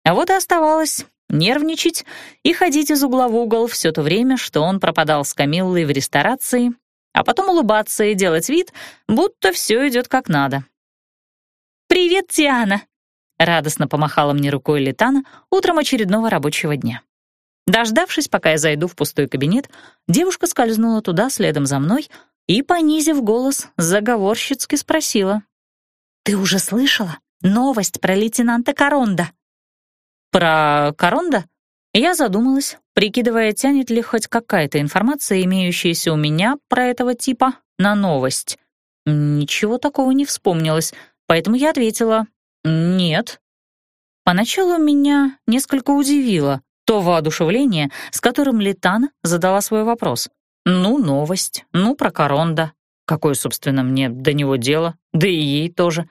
[SPEAKER 1] А вот и оставалось нервничать и ходить из угла в угол все то время, что он пропадал с Камиллой в ресторации, а потом улыбаться и делать вид, будто все идет как надо. «Привет, Тиана!» — радостно помахала мне рукой Летана утром очередного рабочего дня. Дождавшись, пока я зайду в пустой кабинет, девушка скользнула туда следом за мной и, понизив голос, заговорщицки спросила. «Ты уже слышала новость про лейтенанта Коронда?» Про Коронда я задумалась, прикидывая, тянет ли хоть какая-то информация, имеющаяся у меня про этого типа, на новость. Ничего такого не вспомнилось, поэтому я ответила «нет». Поначалу меня несколько удивило то воодушевление, с которым Летана задала свой вопрос. Ну, новость, ну, про Коронда. Какое, собственно, мне до него дело, да и ей тоже.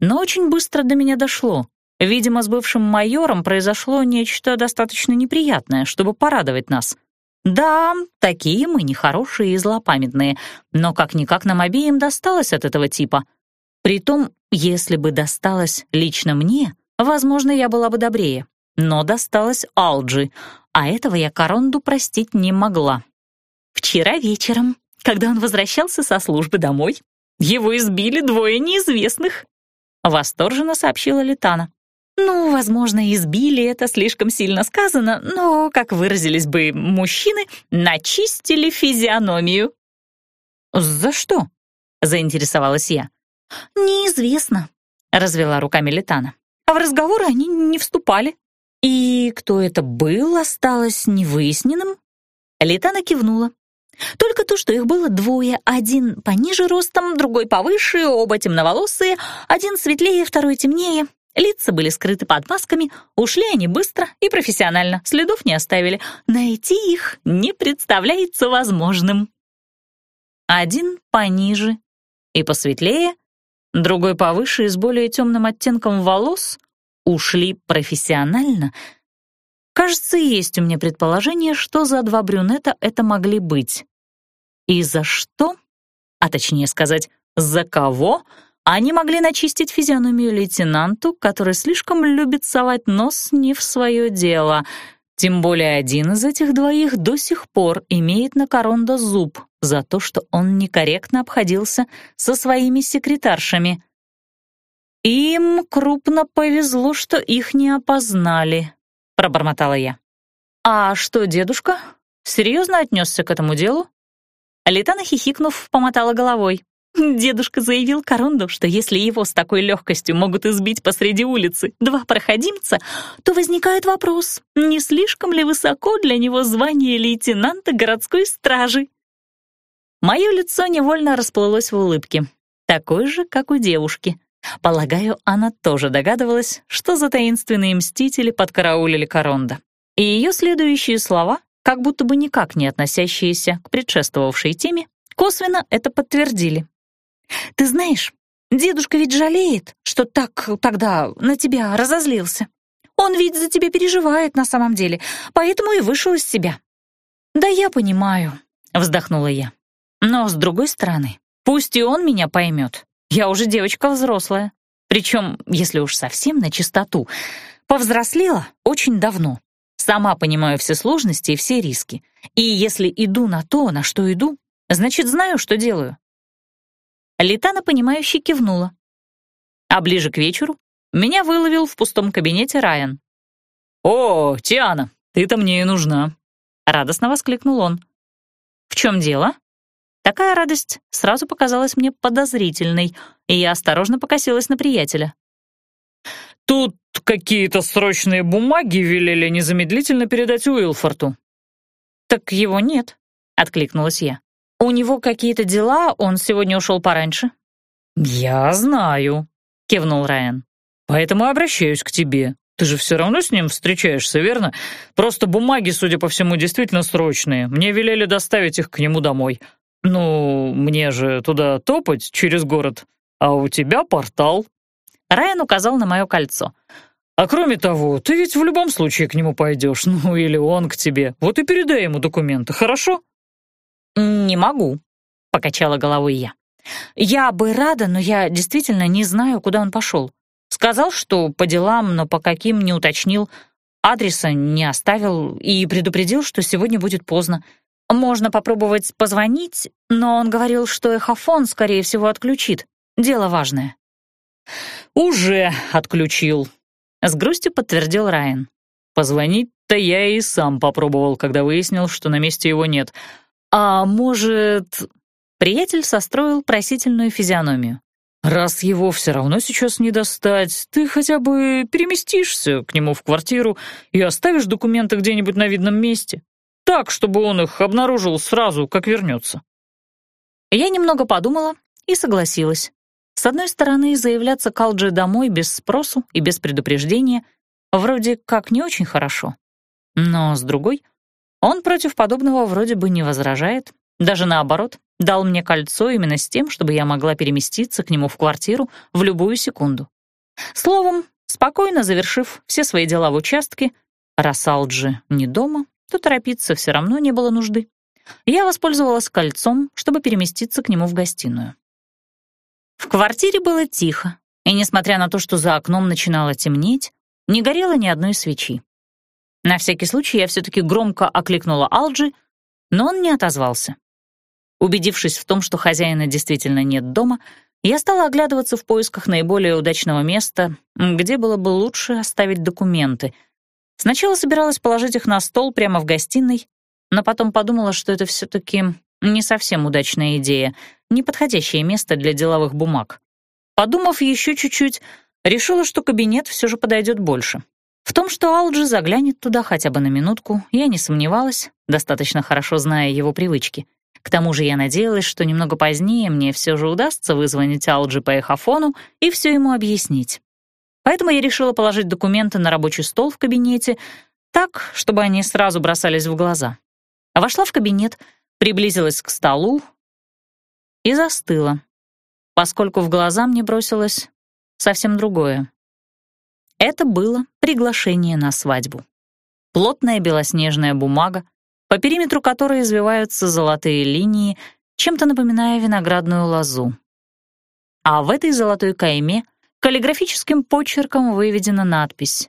[SPEAKER 1] Но очень быстро до меня дошло. Видимо, с бывшим майором произошло нечто достаточно неприятное, чтобы порадовать нас. Да, такие мы нехорошие и злопамятные, но как-никак нам обеим досталось от этого типа. Притом, если бы досталось лично мне, возможно, я была бы добрее. Но досталось Алджи, а этого я Коронду простить не могла. Вчера вечером, когда он возвращался со службы домой, его избили двое неизвестных. Восторженно сообщила Литана. Ну, возможно, избили это слишком сильно сказано, но, как выразились бы мужчины, начистили физиономию. «За что?» — заинтересовалась я. «Неизвестно», — развела руками Летана. «А в разговоры они не вступали». «И кто это был, осталось невыясненным?» Летана кивнула. Только то, что их было двое, один пониже ростом, другой повыше, оба темноволосые, один светлее, второй темнее, Лица были скрыты под масками, ушли они быстро и профессионально, следов не оставили. Найти их не представляется возможным. Один пониже и посветлее, другой повыше и с более темным оттенком волос ушли профессионально. Кажется, есть у меня предположение, что за два брюнета это могли быть. И за что, а точнее сказать, за кого — они могли начистить физиономию лейтенанту, который слишком любит совать нос не в свое дело. Тем более один из этих двоих до сих пор имеет на Коронда зуб за то, что он некорректно обходился со своими секретаршами. «Им крупно повезло, что их не опознали», — пробормотала я. «А что, дедушка? Серьезно отнесся к этому делу?» Летана, хихикнув, помотала головой. Дедушка заявил Коронду, что если его с такой легкостью могут избить посреди улицы два проходимца, то возникает вопрос, не слишком ли высоко для него звание лейтенанта городской стражи. Мое лицо невольно расплылось в улыбке, такой же, как у девушки. Полагаю, она тоже догадывалась, что за таинственные мстители подкараулили Коронда. И ее следующие слова, как будто бы никак не относящиеся к предшествовавшей теме, косвенно это подтвердили. Ты знаешь, дедушка ведь жалеет, что так тогда на тебя разозлился. Он ведь за тебя переживает на самом деле, поэтому и вышел из себя». «Да я понимаю», — вздохнула я. «Но с другой стороны, пусть и он меня поймет. Я уже девочка взрослая. Причем, если уж совсем на чистоту, повзрослела очень давно. Сама понимаю все сложности и все риски. И если иду на то, на что иду, значит, знаю, что делаю. Литана, понимающе кивнула. А ближе к вечеру меня выловил в пустом кабинете Райан.
[SPEAKER 2] «О, Тиана, ты-то мне и нужна!» — радостно воскликнул он.
[SPEAKER 1] «В чем дело?» Такая радость сразу показалась мне подозрительной, и я осторожно покосилась на приятеля.
[SPEAKER 2] «Тут какие-то срочные бумаги велели незамедлительно передать Уилфорту».
[SPEAKER 1] «Так его нет», — откликнулась я. «У него какие-то дела, он сегодня ушел пораньше».
[SPEAKER 2] «Я знаю», — кивнул Райан. «Поэтому обращаюсь к тебе. Ты же все равно с ним встречаешься, верно? Просто бумаги, судя по всему, действительно срочные. Мне велели доставить их к нему домой. Ну, мне же туда топать через город, а у тебя портал».
[SPEAKER 1] Райан указал на мое кольцо.
[SPEAKER 2] «А кроме того, ты ведь в любом случае к нему пойдешь, ну или он к тебе. Вот и передай ему документы, хорошо?»
[SPEAKER 1] «Не могу», — покачала головой я. «Я бы рада, но я действительно не знаю, куда он пошел. Сказал, что по делам, но по каким не уточнил, адреса не оставил и предупредил, что сегодня будет поздно. Можно попробовать позвонить, но он говорил, что эхофон, скорее всего, отключит. Дело важное».
[SPEAKER 2] «Уже отключил», — с грустью подтвердил Райан. «Позвонить-то я и сам попробовал, когда выяснил, что на месте его нет. «А может...» Приятель состроил просительную физиономию. «Раз его все равно сейчас не достать, ты хотя бы переместишься к нему в квартиру и оставишь документы где-нибудь на видном месте. Так, чтобы он их обнаружил сразу, как вернется».
[SPEAKER 1] Я немного подумала и согласилась. С одной стороны, заявляться к домой без спросу и без предупреждения вроде как не очень хорошо. Но с другой, он против подобного вроде бы не возражает, даже наоборот, дал мне кольцо именно с тем, чтобы я могла переместиться к нему в квартиру в любую секунду. Словом, спокойно завершив все свои дела в участке, раз Алджи не дома, то торопиться все равно не было нужды. Я воспользовалась кольцом, чтобы переместиться к нему в гостиную. В квартире было тихо, и, несмотря на то, что за окном начинало темнеть, не горело ни одной свечи. На всякий случай я все-таки громко окликнула Алджи, но он не отозвался. Убедившись в том, что хозяина действительно нет дома, я стала оглядываться в поисках наиболее удачного места, где было бы лучше оставить документы. Сначала собиралась положить их на стол прямо в гостиной, но потом подумала, что это все-таки не совсем удачная идея, неподходящее место для деловых бумаг. Подумав еще чуть-чуть, решила, что кабинет все же подойдет больше. В том, что Алджи заглянет туда хотя бы на минутку, я не сомневалась, достаточно хорошо зная его привычки. К тому же я надеялась, что немного позднее мне все же удастся вызвонить Алджи по эхофону и все ему объяснить. Поэтому я решила положить документы на рабочий стол в кабинете так, чтобы они сразу бросались в глаза. А вошла в кабинет, приблизилась к столу и застыла, поскольку в глаза мне бросилось совсем другое. Это было приглашение на свадьбу. Плотная белоснежная бумага, по периметру которой извиваются золотые линии, чем-то напоминая виноградную лозу. А в этой золотой кайме каллиграфическим почерком выведена надпись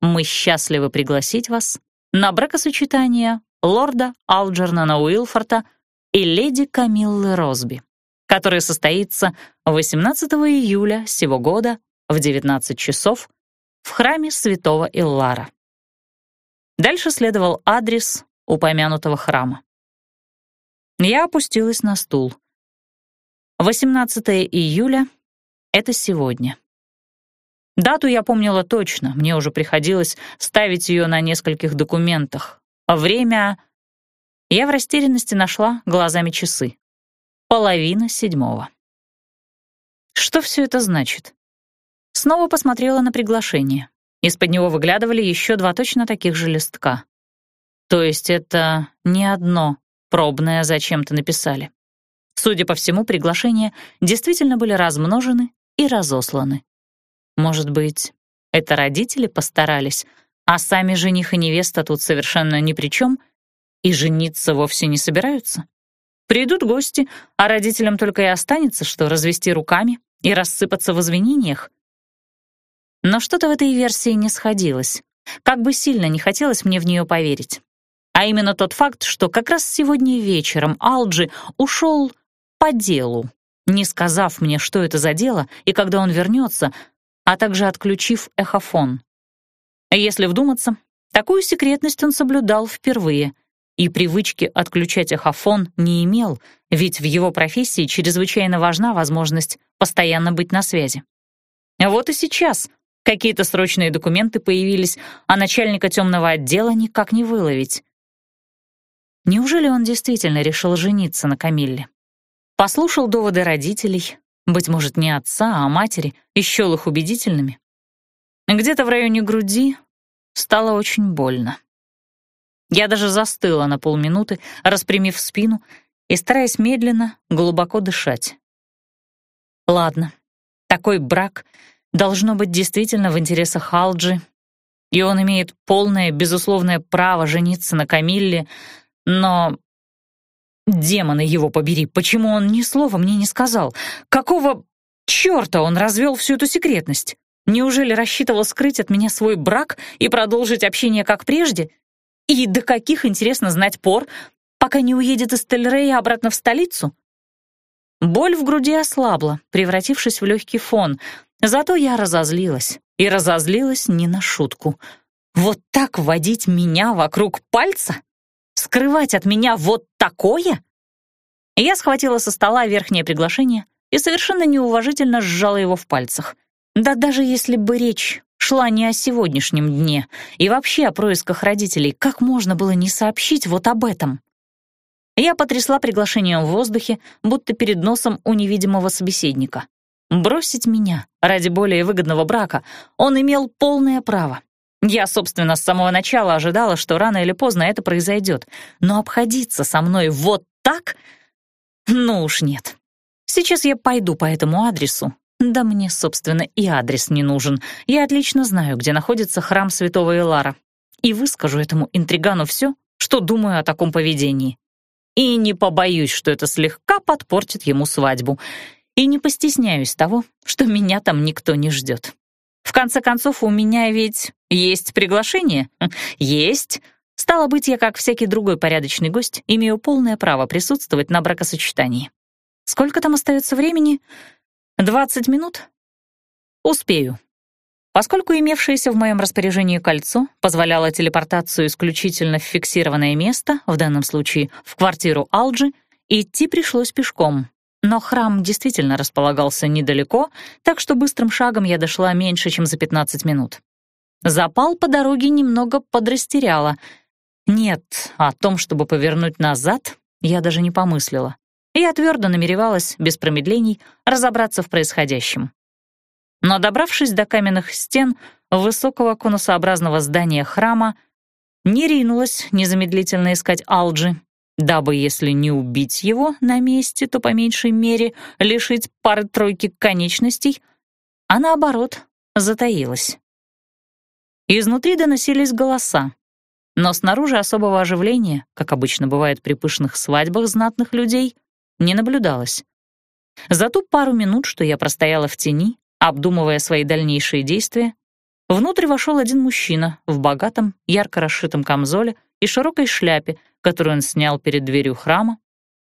[SPEAKER 1] «Мы счастливы пригласить вас на бракосочетание лорда Алджернана Уилфорта и леди Камиллы Росби, которое состоится 18 июля сего года в 19 часов в храме святого Иллара. Дальше следовал адрес упомянутого храма. Я опустилась на стул. 18 июля — это сегодня. Дату я помнила точно, мне уже приходилось ставить ее на нескольких документах. А время... Я в растерянности нашла глазами часы. Половина седьмого. Что все это значит? Снова посмотрела на приглашение. Из-под него выглядывали еще два точно таких же листка. То есть это не одно пробное зачем-то написали. Судя по всему, приглашения действительно были размножены и разосланы. Может быть, это родители постарались, а сами жених и невеста тут совершенно ни при чем и жениться вовсе не собираются? Придут гости, а родителям только и останется, что развести руками и рассыпаться в извинениях. Но что-то в этой версии не сходилось. Как бы сильно не хотелось мне в нее поверить. А именно тот факт, что как раз сегодня вечером Алджи ушел по делу, не сказав мне, что это за дело и когда он вернется, а также отключив эхофон. Если вдуматься, такую секретность он соблюдал впервые и привычки отключать эхофон не имел, ведь в его профессии чрезвычайно важна возможность постоянно быть на связи. Вот и сейчас какие-то срочные документы появились, а начальника темного отдела никак не выловить. Неужели он действительно решил жениться на Камилле? Послушал доводы родителей, быть может, не отца, а матери, и счел их убедительными. Где-то в районе груди стало очень больно. Я даже застыла на полминуты, распрямив спину и стараясь медленно, глубоко дышать. Ладно, такой брак должно быть действительно в интересах Алджи, и он имеет полное, безусловное право жениться на Камилле, но Демоны его побери, почему он ни слова мне не сказал? Какого черта он развел всю эту секретность? Неужели рассчитывал скрыть от меня свой брак и продолжить общение как прежде? И до каких, интересно знать, пор, пока не уедет из Тельрея обратно в столицу? Боль в груди ослабла, превратившись в легкий фон. Зато я разозлилась. И разозлилась не на шутку. Вот так водить меня вокруг пальца? Скрывать от меня вот такое? Я схватила со стола верхнее приглашение и совершенно неуважительно сжала его в пальцах. Да даже если бы речь шла не о сегодняшнем дне и вообще о происках родителей, как можно было не сообщить вот об этом? Я потрясла приглашением в воздухе, будто перед носом у невидимого собеседника. Бросить меня ради более выгодного брака он имел полное право. Я, собственно, с самого начала ожидала, что рано или поздно это произойдет, но обходиться со мной вот так? Ну уж нет. Сейчас я пойду по этому адресу. Да мне, собственно, и адрес не нужен. Я отлично знаю, где находится храм святого Илара. И выскажу этому интригану все, что думаю о таком поведении. И не побоюсь, что это слегка подпортит ему свадьбу. И не постесняюсь того, что меня там никто не ждет. В конце концов, у меня ведь есть приглашение? Есть. Стало быть, я, как всякий другой порядочный гость, имею полное право присутствовать на бракосочетании. Сколько там остается времени? Двадцать минут? Успею. Поскольку имевшееся в моем распоряжении кольцо позволяло телепортацию исключительно в фиксированное место, в данном случае в квартиру Алджи, идти пришлось пешком. Но храм действительно располагался недалеко, так что быстрым шагом я дошла меньше, чем за 15 минут. Запал по дороге немного подрастеряла. Нет, о том, чтобы повернуть назад, я даже не помыслила. Я твердо намеревалась, без промедлений, разобраться в происходящем. Но добравшись до каменных стен высокого конусообразного здания храма, не ринулась незамедлительно искать Алджи, дабы, если не убить его на месте, то по меньшей мере лишить пары-тройки конечностей, а наоборот, затаилась. Изнутри доносились голоса, но снаружи особого оживления, как обычно бывает при пышных свадьбах знатных людей, не наблюдалось. За ту пару минут, что я простояла в тени, обдумывая свои дальнейшие действия, внутрь вошел один мужчина в богатом, ярко расшитом камзоле и широкой шляпе, которую он снял перед дверью храма,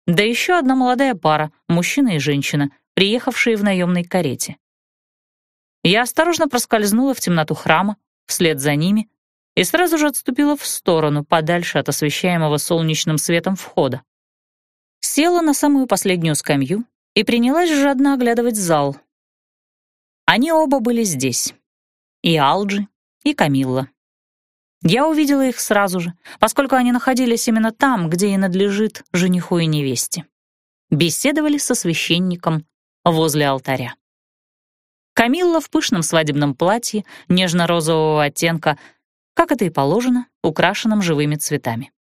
[SPEAKER 1] да еще одна молодая пара, мужчина и женщина, приехавшие в наемной карете. Я осторожно проскользнула в темноту храма, вслед за ними, и сразу же отступила в сторону, подальше от освещаемого солнечным светом входа. Села на самую последнюю скамью и принялась жадно оглядывать зал. Они оба были здесь. И Алджи, и Камилла. Я увидела их сразу же, поскольку они находились именно там, где и надлежит жениху и невесте. Беседовали со священником возле алтаря. Камилла в пышном свадебном платье нежно-розового оттенка, как это и положено, украшенном живыми цветами.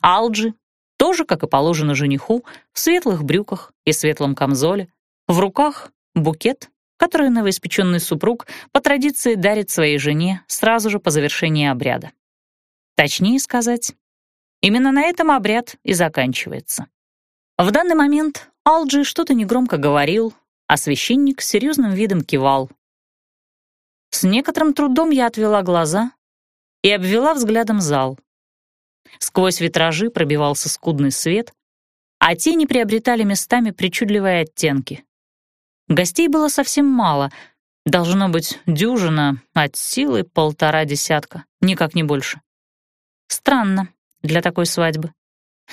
[SPEAKER 1] Алджи, тоже, как и положено жениху, в светлых брюках и светлом камзоле, в руках букет, который новоиспеченный супруг по традиции дарит своей жене сразу же по завершении обряда. Точнее сказать, именно на этом обряд и заканчивается. В данный момент Алджи что-то негромко говорил, а священник с серьезным видом кивал. С некоторым трудом я отвела глаза и обвела взглядом зал. Сквозь витражи пробивался скудный свет, а тени приобретали местами причудливые оттенки. Гостей было совсем мало, должно быть дюжина, от силы полтора десятка, никак не больше. Странно для такой свадьбы.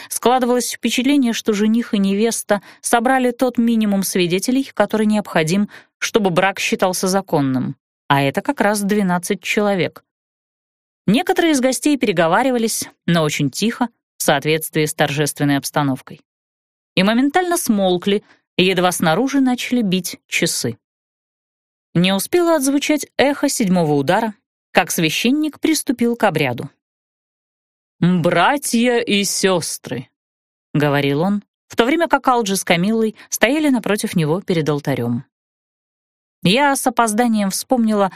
[SPEAKER 1] Складывалось впечатление, что жених и невеста собрали тот минимум свидетелей, который необходим, чтобы брак считался законным, а это как раз 12 человек. Некоторые из гостей переговаривались, но очень тихо, в соответствии с торжественной обстановкой. И моментально смолкли, едва снаружи начали бить часы. Не успело отзвучать эхо седьмого удара, как священник приступил к обряду. «Братья и сестры», — говорил он, в то время как Алджи с Камиллой стояли напротив него перед алтарем. Я с опозданием вспомнила,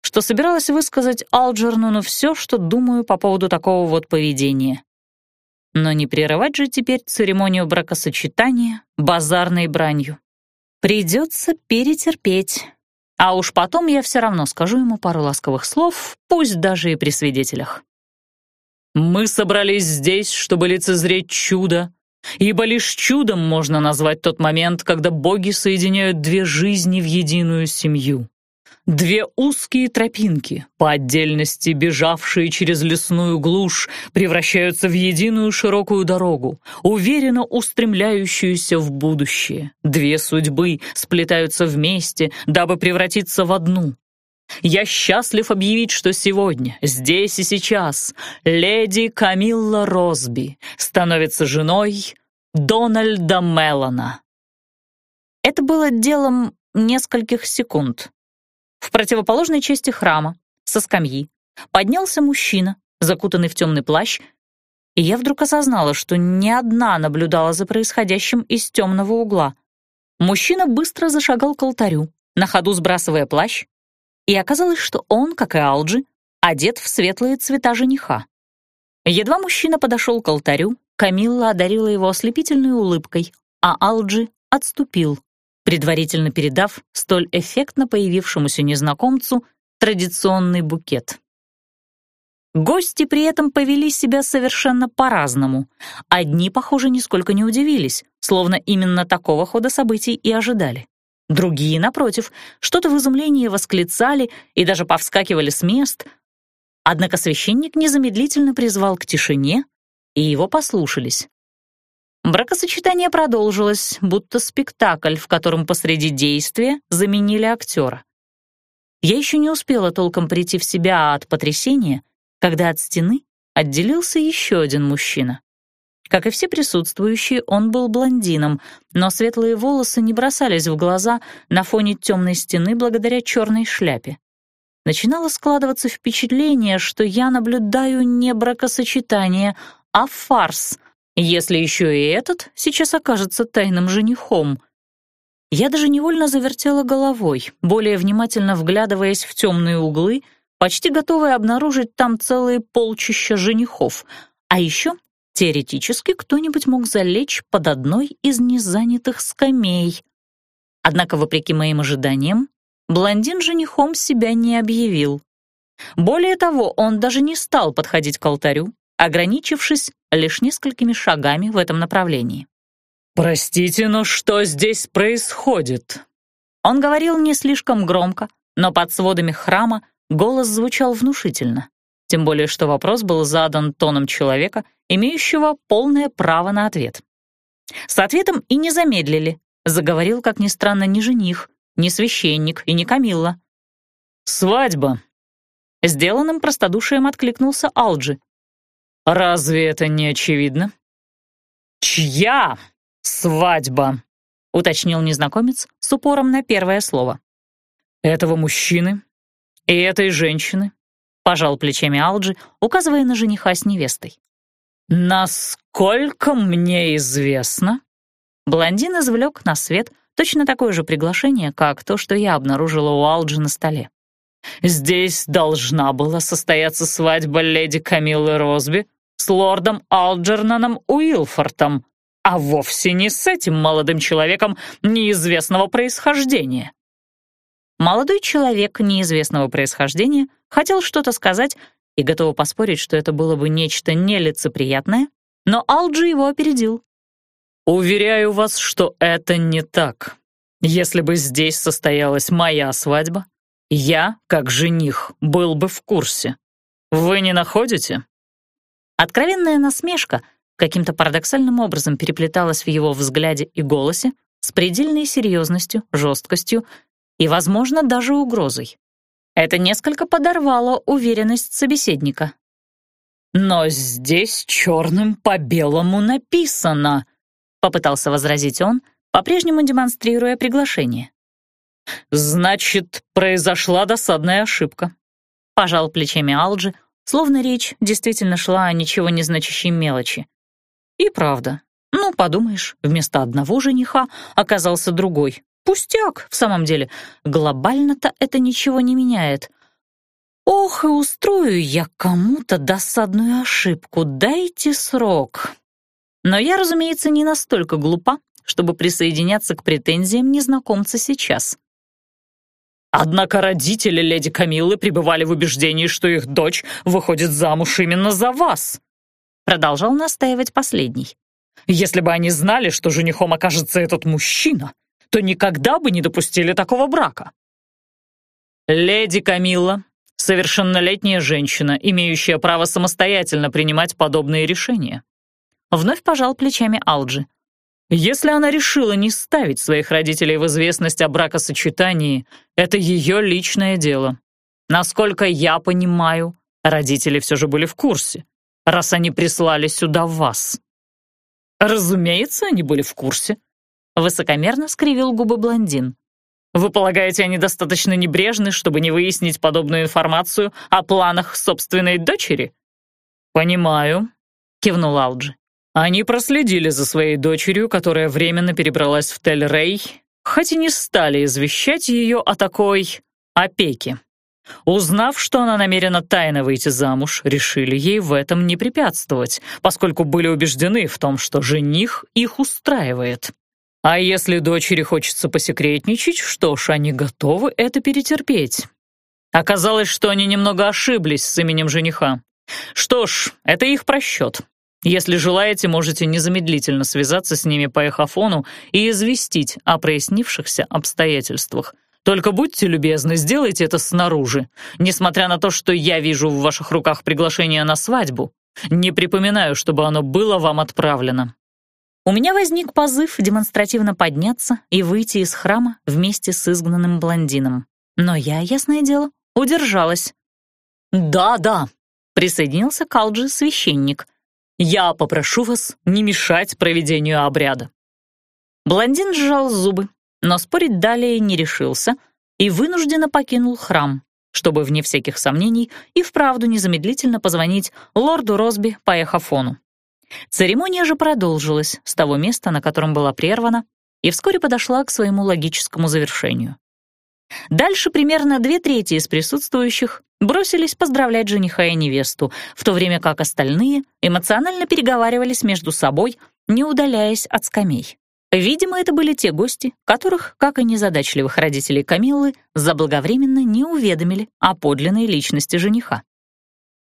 [SPEAKER 1] что собиралась высказать Алджернуну все, что думаю по поводу такого вот поведения. Но не прерывать же теперь церемонию бракосочетания базарной бранью. Придется перетерпеть. А уж потом я все равно скажу ему пару ласковых слов, пусть даже и при свидетелях. Мы собрались здесь, чтобы лицезреть чудо, ибо лишь чудом можно назвать тот момент, когда боги соединяют две жизни в единую семью. Две узкие тропинки, по отдельности бежавшие через лесную глушь, превращаются в единую широкую дорогу, уверенно устремляющуюся в будущее. Две судьбы сплетаются вместе, дабы превратиться в одну, я счастлив объявить, что сегодня, здесь и сейчас, леди Камилла Росби становится женой Дональда Меллона. Это было делом нескольких секунд. В противоположной части храма, со скамьи, поднялся мужчина, закутанный в темный плащ, и я вдруг осознала, что не одна наблюдала за происходящим из темного угла. Мужчина быстро зашагал к алтарю, на ходу сбрасывая плащ, и оказалось, что он, как и Алджи, одет в светлые цвета жениха. Едва мужчина подошел к алтарю, Камилла одарила его ослепительной улыбкой, а Алджи отступил, предварительно передав столь эффектно появившемуся незнакомцу традиционный букет. Гости при этом повели себя совершенно по-разному. Одни, похоже, нисколько не удивились, словно именно такого хода событий и ожидали. Другие, напротив, что-то в изумлении восклицали и даже повскакивали с мест. Однако священник незамедлительно призвал к тишине, и его послушались. Бракосочетание продолжилось, будто спектакль, в котором посреди действия заменили актера. Я еще не успела толком прийти в себя от потрясения, когда от стены отделился еще один мужчина. Как и все присутствующие, он был блондином, но светлые волосы не бросались в глаза на фоне темной стены благодаря черной шляпе. Начинало складываться впечатление, что я наблюдаю не бракосочетание, а фарс, если еще и этот сейчас окажется тайным женихом. Я даже невольно завертела головой, более внимательно вглядываясь в темные углы, почти готовая обнаружить там целые полчища женихов, а еще Теоретически кто-нибудь мог залечь под одной из незанятых скамей. Однако, вопреки моим ожиданиям, блондин женихом себя не объявил. Более того, он даже не стал подходить к алтарю, ограничившись лишь несколькими шагами в этом направлении.
[SPEAKER 2] «Простите, но что здесь происходит?»
[SPEAKER 1] Он говорил не слишком громко, но под сводами храма голос звучал внушительно. Тем более, что вопрос был задан тоном человека, имеющего полное право на ответ. С ответом и не замедлили. Заговорил, как ни странно, не жених, не священник и не Камилла. «Свадьба!» Сделанным простодушием откликнулся Алджи. «Разве это не очевидно?» «Чья свадьба?» — уточнил незнакомец с упором на первое слово. «Этого мужчины и этой женщины», — пожал плечами Алджи, указывая на жениха с невестой. «Насколько мне известно...» Блондин извлек на свет точно такое же приглашение, как то, что я обнаружила у Алджи на столе. «Здесь должна была состояться свадьба леди Камиллы Росби с лордом Алджернаном Уилфортом, а вовсе не с этим молодым человеком неизвестного происхождения». Молодой человек неизвестного происхождения хотел что-то сказать и готова поспорить, что это было бы нечто нелицеприятное, но Алджи его опередил. «Уверяю вас, что это не так. Если бы здесь состоялась моя свадьба, я, как жених, был бы в курсе. Вы не находите?» Откровенная насмешка каким-то парадоксальным образом переплеталась в его взгляде и голосе с предельной серьезностью, жесткостью и, возможно, даже угрозой. Это несколько подорвало уверенность собеседника. «Но здесь черным по белому написано», — попытался возразить он, по-прежнему демонстрируя приглашение. «Значит, произошла досадная ошибка», — пожал плечами Алджи, словно речь действительно шла о ничего не значащей мелочи. И правда, ну, подумаешь, вместо одного жениха оказался другой, Пустяк, в самом деле. Глобально-то это ничего не меняет. Ох, и устрою я кому-то досадную ошибку. Дайте срок. Но я, разумеется, не настолько глупа, чтобы присоединяться к претензиям незнакомца сейчас. Однако родители леди Камиллы пребывали в убеждении, что их дочь выходит замуж именно за вас. Продолжал настаивать последний. Если бы они знали, что женихом окажется этот мужчина, то никогда бы не допустили такого брака. Леди Камилла — совершеннолетняя женщина, имеющая право самостоятельно принимать подобные решения. Вновь пожал плечами Алджи. Если она решила не ставить своих родителей в известность о бракосочетании, это ее личное дело. Насколько я понимаю, родители все же были в курсе, раз они прислали сюда вас. Разумеется, они были в курсе, Высокомерно скривил губы блондин. «Вы полагаете, они достаточно небрежны, чтобы не выяснить подобную информацию о планах собственной дочери?» «Понимаю», — кивнул Алджи. «Они проследили за своей дочерью, которая временно перебралась в Тель-Рей, хоть и не стали извещать ее о такой опеке. Узнав, что она намерена тайно выйти замуж, решили ей в этом не препятствовать, поскольку были убеждены в том, что жених их устраивает. А если дочери хочется посекретничать, что ж, они готовы это перетерпеть. Оказалось, что они немного ошиблись с именем жениха. Что ж, это их просчет. Если желаете, можете незамедлительно связаться с ними по эхофону и известить о прояснившихся обстоятельствах. Только будьте любезны, сделайте это снаружи. Несмотря на то, что я вижу в ваших руках приглашение на свадьбу, не припоминаю, чтобы оно было вам отправлено. У меня возник позыв демонстративно подняться и выйти из храма вместе с изгнанным блондином. Но я, ясное дело, удержалась. «Да-да», — присоединился к Алджи священник. «Я попрошу вас не мешать проведению обряда». Блондин сжал зубы, но спорить далее не решился и вынужденно покинул храм, чтобы, вне всяких сомнений, и вправду незамедлительно позвонить лорду Росби по эхофону. Церемония же продолжилась с того места, на котором была прервана, и вскоре подошла к своему логическому завершению. Дальше примерно две трети из присутствующих бросились поздравлять жениха и невесту, в то время как остальные эмоционально переговаривались между собой, не удаляясь от скамей. Видимо, это были те гости, которых, как и незадачливых родителей Камиллы, заблаговременно не уведомили о подлинной личности жениха.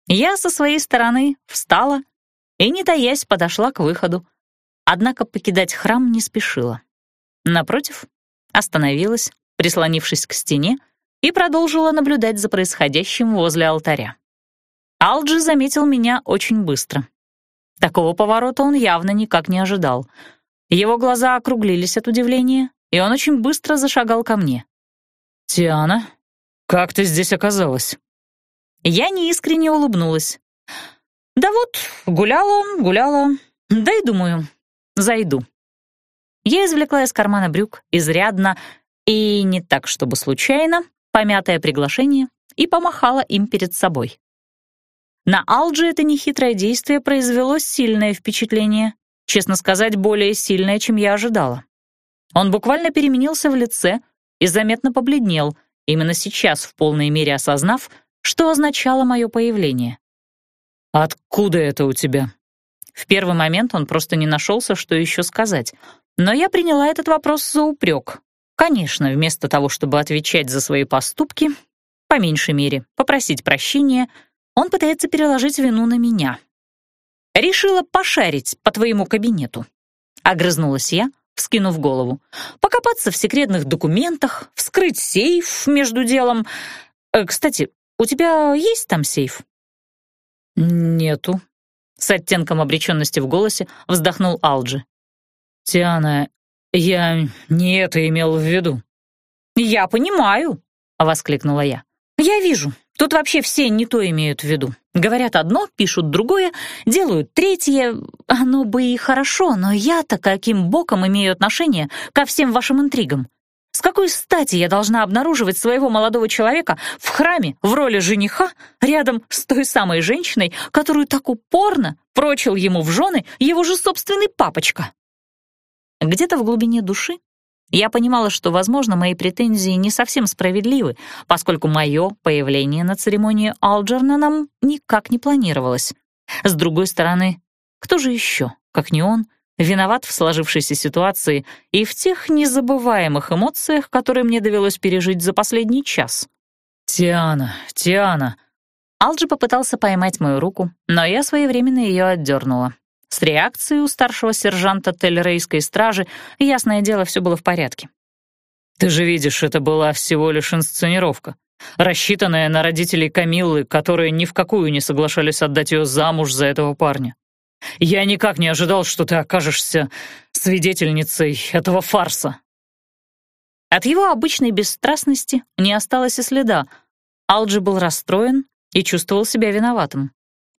[SPEAKER 1] Я со своей стороны встала и, не таясь, подошла к выходу. Однако покидать храм не спешила. Напротив, остановилась, прислонившись к стене и продолжила наблюдать за происходящим возле алтаря. Алджи заметил меня очень быстро. Такого поворота он явно никак не ожидал. Его глаза округлились от удивления, и он очень быстро зашагал ко мне.
[SPEAKER 2] «Тиана, как ты здесь оказалась?»
[SPEAKER 1] Я неискренне улыбнулась. «Да вот, гуляла, гуляла. Да и думаю, зайду». Я извлекла из кармана брюк изрядно и не так, чтобы случайно, помятое приглашение и помахала им перед собой. На Алджи это нехитрое действие произвело сильное впечатление, честно сказать, более сильное, чем я ожидала. Он буквально переменился в лице и заметно побледнел, именно сейчас в полной мере осознав, что означало мое появление.
[SPEAKER 2] «Откуда это у тебя?»
[SPEAKER 1] В первый момент он просто не нашелся, что еще сказать, но я приняла этот вопрос за упрек. Конечно, вместо того, чтобы отвечать за свои поступки, по меньшей мере, попросить прощения, он пытается переложить вину на меня. «Решила пошарить по твоему кабинету», — огрызнулась я, вскинув голову. «Покопаться в секретных документах, вскрыть сейф между делом. Э, кстати, у тебя есть там сейф?»
[SPEAKER 2] «Нету», — с оттенком обреченности в голосе вздохнул Алджи. «Тиана, я не это имел в виду».
[SPEAKER 1] «Я понимаю», — воскликнула я. «Я вижу, тут вообще все не то имеют в виду. Говорят одно, пишут другое, делают третье. Оно бы и хорошо, но я-то каким боком имею отношение ко всем вашим интригам? С какой стати я должна обнаруживать своего молодого человека в храме в роли жениха рядом с той самой женщиной, которую так упорно прочил ему в жены его же собственный папочка? Где-то в глубине души я понимала, что, возможно, мои претензии не совсем справедливы, поскольку мое появление на церемонии Алджернаном никак не планировалось. С другой стороны, кто же еще, как не он, виноват в сложившейся ситуации и в тех незабываемых эмоциях, которые мне довелось пережить за последний час?
[SPEAKER 2] «Тиана, Тиана!»
[SPEAKER 1] Алджи попытался поймать мою руку, но я своевременно ее отдернула. С реакцией у старшего сержанта Теллерейской стражи, ясное дело, все было в порядке.
[SPEAKER 2] «Ты же видишь, это была всего лишь инсценировка, рассчитанная на родителей Камиллы, которые ни в какую не соглашались отдать ее замуж за этого парня. Я никак не ожидал, что ты окажешься свидетельницей этого фарса».
[SPEAKER 1] От его обычной бесстрастности не осталось и следа. Алджи был расстроен и чувствовал себя виноватым.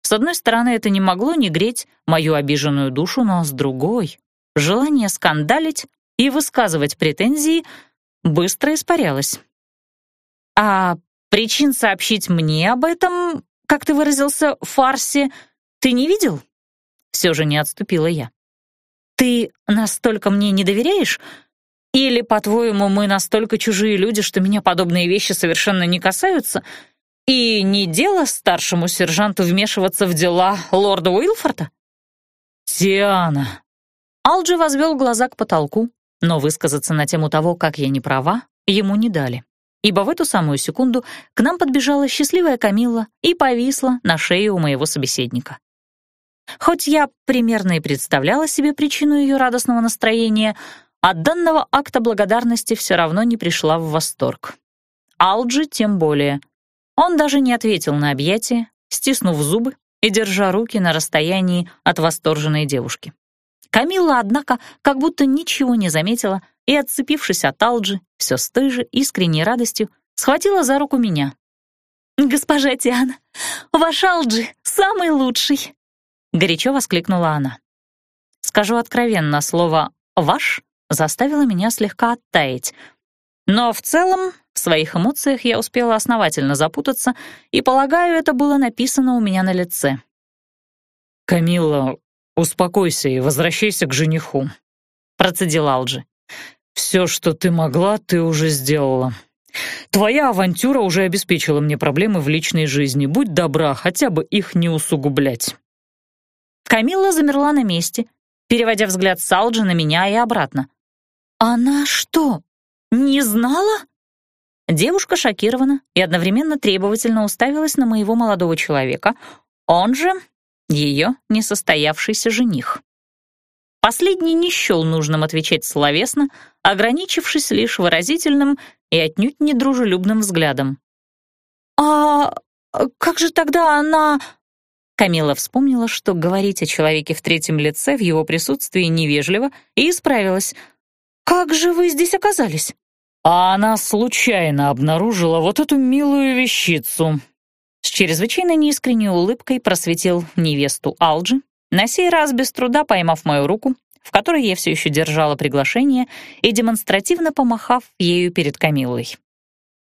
[SPEAKER 1] С одной стороны, это не могло не греть мою обиженную душу, но с другой — желание скандалить и высказывать претензии быстро испарялось. «А причин сообщить мне об этом, как ты выразился, фарсе, ты не видел?» Все же не отступила я. «Ты настолько мне не доверяешь? Или, по-твоему, мы настолько чужие люди, что меня подобные вещи совершенно не касаются?» И не дело старшему сержанту вмешиваться в дела лорда Уилфорта?
[SPEAKER 2] «Тиана!»
[SPEAKER 1] Алджи возвел глаза к потолку, но высказаться на тему того, как я не права, ему не дали, ибо в эту самую секунду к нам подбежала счастливая Камилла и повисла на шее у моего собеседника. Хоть я примерно и представляла себе причину ее радостного настроения, от данного акта благодарности все равно не пришла в восторг. Алджи тем более — он даже не ответил на объятие, стиснув зубы и держа руки на расстоянии от восторженной девушки. Камилла, однако, как будто ничего не заметила и, отцепившись от Алджи, все с той же искренней радостью, схватила за руку меня. «Госпожа Тиана, ваш Алджи самый лучший!» — горячо воскликнула она. Скажу откровенно, слово «ваш» заставило меня слегка оттаять, но в целом в своих эмоциях я успела основательно запутаться, и, полагаю, это было написано у меня на лице.
[SPEAKER 2] «Камилла, успокойся и возвращайся к жениху», — процедил Алджи. «Все, что ты могла, ты уже сделала. Твоя авантюра уже обеспечила мне проблемы в личной жизни. Будь добра, хотя бы их не усугублять».
[SPEAKER 1] Камилла замерла на месте, переводя взгляд с Алджи на меня и обратно. «Она что, не знала?» Девушка шокирована и одновременно требовательно уставилась на моего молодого человека, он же ее несостоявшийся жених. Последний не счел нужным отвечать словесно, ограничившись лишь выразительным и отнюдь недружелюбным взглядом. «А как же тогда она...» Камила вспомнила, что говорить о человеке в третьем лице в его присутствии невежливо, и исправилась. «Как же вы здесь оказались?»
[SPEAKER 2] А она случайно обнаружила вот эту милую вещицу.
[SPEAKER 1] С чрезвычайно неискренней улыбкой просветил невесту Алджи, на сей раз без труда поймав мою руку, в которой я все еще держала приглашение, и демонстративно помахав ею перед Камиллой.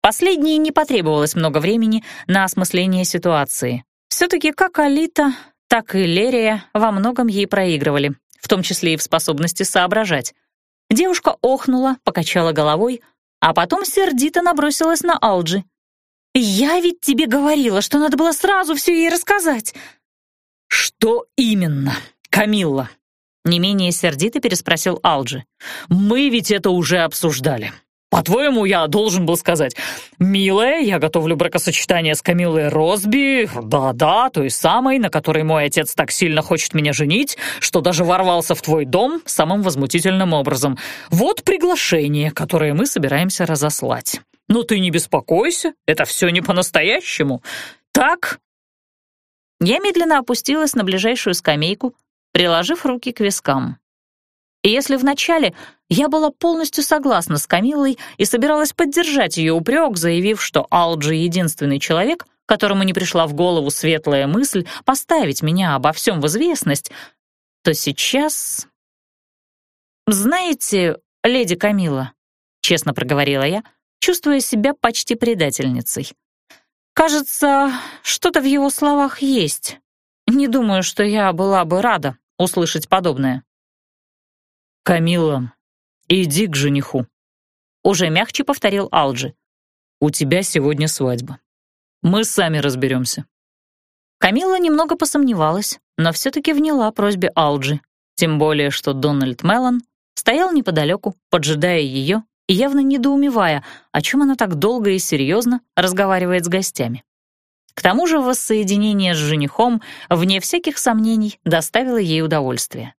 [SPEAKER 1] Последней не потребовалось много времени на осмысление ситуации. Все-таки как Алита, так и Лерия во многом ей проигрывали, в том числе и в способности соображать. Девушка охнула, покачала головой, а потом сердито набросилась на Алджи. «Я ведь тебе говорила, что надо было сразу все ей рассказать!»
[SPEAKER 2] «Что именно, Камилла?» Не менее сердито переспросил Алджи. «Мы ведь это уже обсуждали. По-твоему, я должен был сказать, «Милая, я готовлю бракосочетание с Камилой Росби, да-да, той самой, на которой мой отец так сильно хочет меня женить, что даже ворвался в твой дом самым возмутительным образом. Вот приглашение, которое мы собираемся разослать. Но ты не беспокойся, это все не по-настоящему. Так?»
[SPEAKER 1] Я медленно опустилась на ближайшую скамейку, приложив руки к вискам. И если вначале я была полностью согласна с Камиллой и собиралась поддержать ее упрек, заявив, что Алджи — единственный человек, которому не пришла в голову светлая мысль поставить меня обо всем в известность, то сейчас... «Знаете, леди Камила, честно проговорила я, чувствуя себя почти предательницей. «Кажется, что-то в его словах есть. Не думаю, что я была бы рада услышать подобное».
[SPEAKER 2] «Камилла, иди к жениху», — уже мягче повторил Алджи. «У тебя сегодня свадьба. Мы сами разберемся».
[SPEAKER 1] Камилла немного посомневалась, но все-таки вняла просьбе Алджи, тем более что Дональд Меллон стоял неподалеку, поджидая ее и явно недоумевая, о чем она так долго и серьезно разговаривает с гостями. К тому же воссоединение с женихом, вне всяких сомнений, доставило ей удовольствие.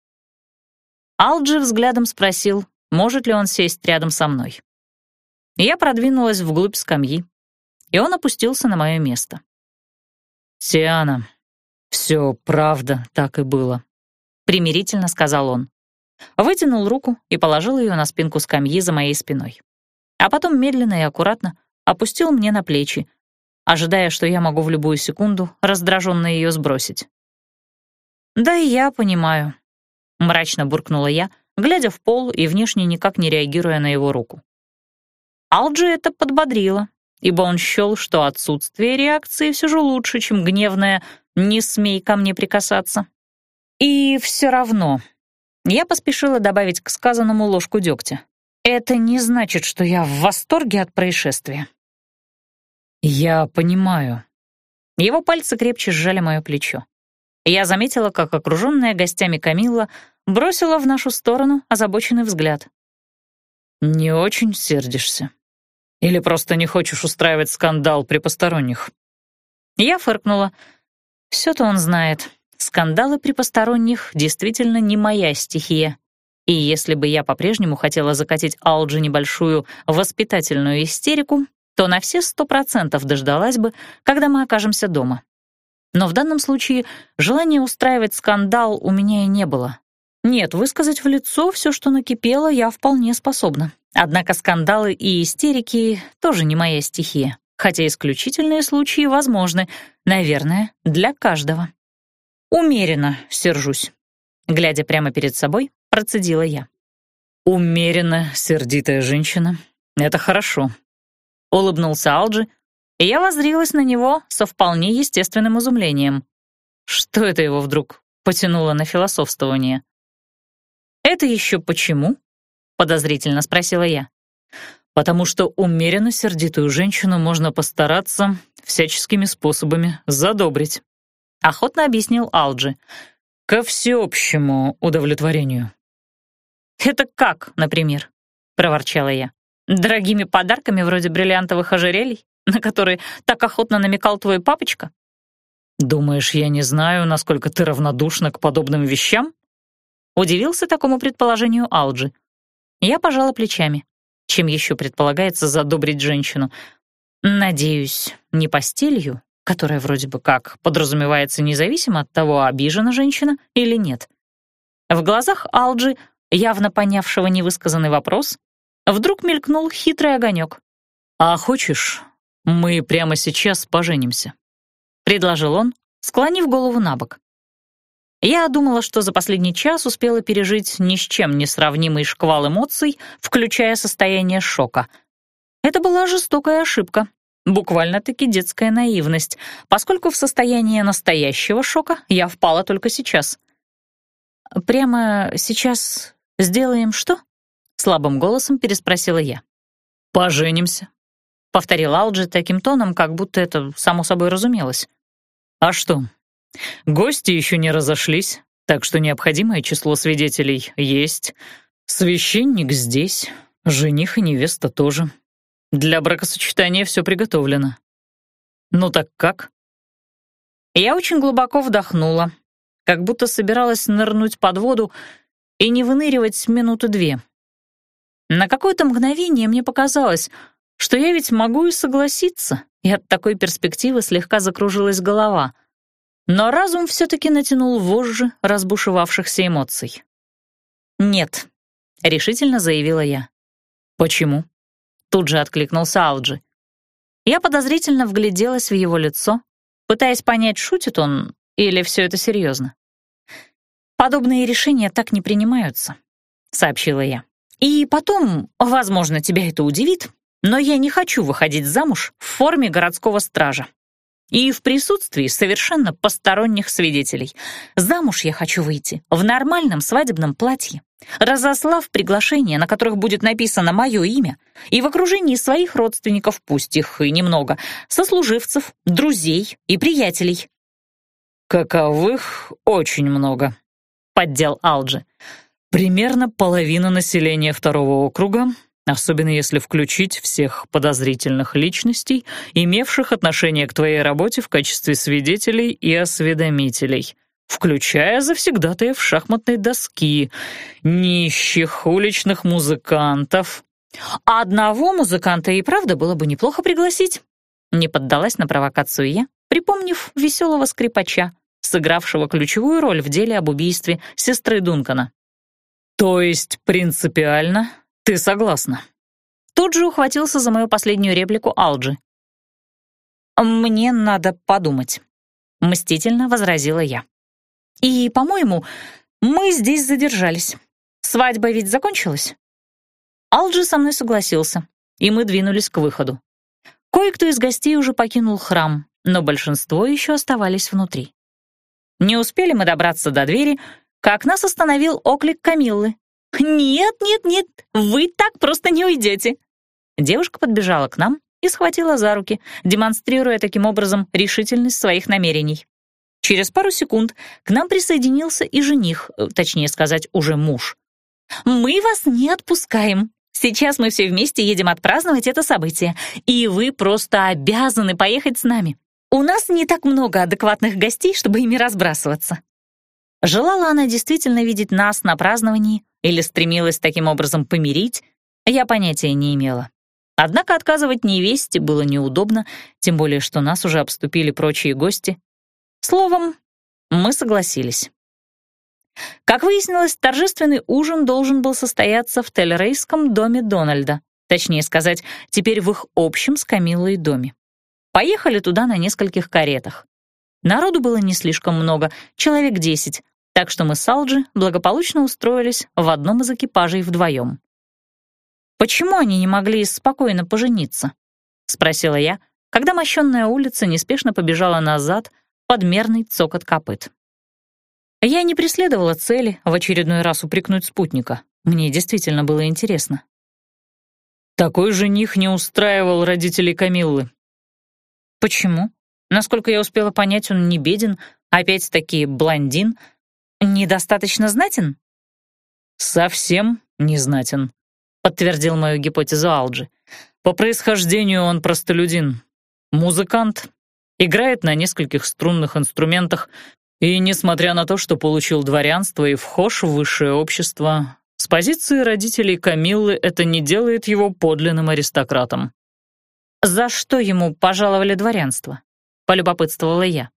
[SPEAKER 1] Алджи взглядом спросил, может ли он сесть рядом со мной. Я продвинулась вглубь скамьи, и он опустился на мое место.
[SPEAKER 2] «Тиана, все правда так и было», — примирительно сказал он.
[SPEAKER 1] Вытянул руку и положил ее на спинку скамьи за моей спиной. А потом медленно и аккуратно опустил мне на плечи, ожидая, что я могу в любую секунду раздраженно ее сбросить. «Да и я понимаю», мрачно буркнула я, глядя в пол и внешне никак не реагируя на его руку. Алджи это подбодрило, ибо он счел, что отсутствие реакции все же лучше, чем гневное «не смей ко мне прикасаться». И все равно я поспешила добавить к сказанному ложку дегтя. Это не значит, что я в восторге от происшествия.
[SPEAKER 2] «Я понимаю».
[SPEAKER 1] Его пальцы крепче сжали мое плечо. Я заметила, как окруженная гостями Камилла бросила в нашу сторону озабоченный взгляд.
[SPEAKER 2] «Не очень сердишься? Или просто не хочешь устраивать скандал при посторонних?»
[SPEAKER 1] Я фыркнула. Все-то он знает. Скандалы при посторонних действительно не моя стихия. И если бы я по-прежнему хотела закатить Алджи небольшую воспитательную истерику, то на все сто процентов дождалась бы, когда мы окажемся дома. Но в данном случае желания устраивать скандал у меня и не было. Нет, высказать в лицо все, что накипело, я вполне способна. Однако скандалы и истерики тоже не моя стихия, хотя исключительные случаи возможны, наверное, для каждого. Умеренно сержусь. Глядя прямо перед собой, процедила я.
[SPEAKER 2] «Умеренно сердитая женщина — это хорошо», — улыбнулся Алджи, и я воззрилась на него со вполне естественным изумлением. Что это его вдруг потянуло на философствование?
[SPEAKER 1] «Это еще почему?» — подозрительно спросила я.
[SPEAKER 2] «Потому что умеренно сердитую женщину можно постараться всяческими способами задобрить», — охотно объяснил Алджи, «ко всеобщему удовлетворению».
[SPEAKER 1] «Это как, например?» — проворчала я. «Дорогими подарками вроде бриллиантовых ожерелий, на которые так охотно намекал твой папочка?»
[SPEAKER 2] «Думаешь, я не знаю, насколько ты равнодушна к подобным вещам?»
[SPEAKER 1] — удивился такому предположению Алджи. Я пожала плечами. Чем еще предполагается задобрить женщину? Надеюсь, не постелью, которая вроде бы как подразумевается независимо от того, обижена женщина или нет. В глазах Алджи, явно понявшего невысказанный вопрос, вдруг мелькнул хитрый огонек.
[SPEAKER 2] «А хочешь, мы прямо сейчас поженимся?»
[SPEAKER 1] — предложил он, склонив голову на бок. Я думала, что за последний час успела пережить ни с чем не сравнимый шквал эмоций, включая состояние шока. Это была жестокая ошибка, буквально-таки детская наивность, поскольку в состояние настоящего шока я впала только сейчас. «Прямо сейчас сделаем что?» — слабым голосом переспросила я.
[SPEAKER 2] «Поженимся», —
[SPEAKER 1] повторил Алджи таким тоном, как будто это само собой разумелось.
[SPEAKER 2] «А что, Гости еще не разошлись, так что необходимое число свидетелей есть. Священник здесь, жених и невеста тоже. Для бракосочетания все приготовлено. Ну так как?
[SPEAKER 1] Я очень глубоко вдохнула, как будто собиралась нырнуть под воду и не выныривать минуты две. На какое-то мгновение мне показалось, что я ведь могу и согласиться, и от такой перспективы слегка закружилась голова. Но разум все-таки натянул вожжи разбушевавшихся эмоций. «Нет», — решительно заявила я.
[SPEAKER 2] «Почему?»
[SPEAKER 1] — тут же откликнулся Алджи. Я подозрительно вгляделась в его лицо, пытаясь понять, шутит он или все это серьезно. «Подобные решения так не принимаются», — сообщила я. «И потом, возможно, тебя это удивит, но я не хочу выходить замуж в форме городского стража и в присутствии совершенно посторонних свидетелей. Замуж я хочу выйти в нормальном свадебном платье, разослав приглашения, на которых будет написано мое имя, и в окружении своих родственников, пусть их и немного, сослуживцев, друзей и приятелей.
[SPEAKER 2] «Каковых очень много», — поддел Алджи. «Примерно половина населения второго округа особенно если включить всех подозрительных личностей, имевших отношение к твоей работе в качестве свидетелей и осведомителей, включая завсегдатаев шахматной доски, нищих уличных музыкантов.
[SPEAKER 1] Одного музыканта и правда было бы неплохо пригласить. Не поддалась на провокацию я, припомнив веселого скрипача, сыгравшего ключевую роль в деле об убийстве сестры Дункана.
[SPEAKER 2] «То есть принципиально «Ты согласна?»
[SPEAKER 1] Тут же ухватился за мою последнюю реплику Алджи. «Мне надо подумать», — мстительно возразила я. «И, по-моему, мы здесь задержались. Свадьба ведь закончилась?» Алджи со мной согласился, и мы двинулись к выходу. Кое-кто из гостей уже покинул храм, но большинство еще оставались внутри. Не успели мы добраться до двери, как нас остановил оклик Камиллы, «Нет, нет, нет, вы так просто не уйдете!» Девушка подбежала к нам и схватила за руки, демонстрируя таким образом решительность своих намерений. Через пару секунд к нам присоединился и жених, э, точнее сказать, уже муж. «Мы вас не отпускаем. Сейчас мы все вместе едем отпраздновать это событие, и вы просто обязаны поехать с нами. У нас не так много адекватных гостей, чтобы ими разбрасываться». Желала она действительно видеть нас на праздновании или стремилась таким образом помирить, я понятия не имела. Однако отказывать невесте было неудобно, тем более что нас уже обступили прочие гости. Словом, мы согласились. Как выяснилось, торжественный ужин должен был состояться в Телерейском доме Дональда, точнее сказать, теперь в их общем с Камиллой доме. Поехали туда на нескольких каретах. Народу было не слишком много, человек десять, так что мы с Алджи благополучно устроились в одном из экипажей вдвоем. «Почему они не могли спокойно пожениться?» — спросила я, когда мощенная улица неспешно побежала назад под мерный цокот копыт. Я не преследовала цели в очередной раз упрекнуть спутника. Мне действительно было интересно.
[SPEAKER 2] Такой жених не устраивал родителей Камиллы.
[SPEAKER 1] Почему? Насколько я успела понять, он не беден, опять-таки блондин, «Недостаточно знатен?»
[SPEAKER 2] «Совсем не знатен», — подтвердил мою гипотезу Алджи. «По происхождению он простолюдин. Музыкант, играет на нескольких струнных инструментах, И несмотря на то, что получил дворянство и вхож в высшее общество, с позиции родителей Камиллы это не делает его подлинным аристократом.
[SPEAKER 1] «За что ему пожаловали дворянство?» — полюбопытствовала я.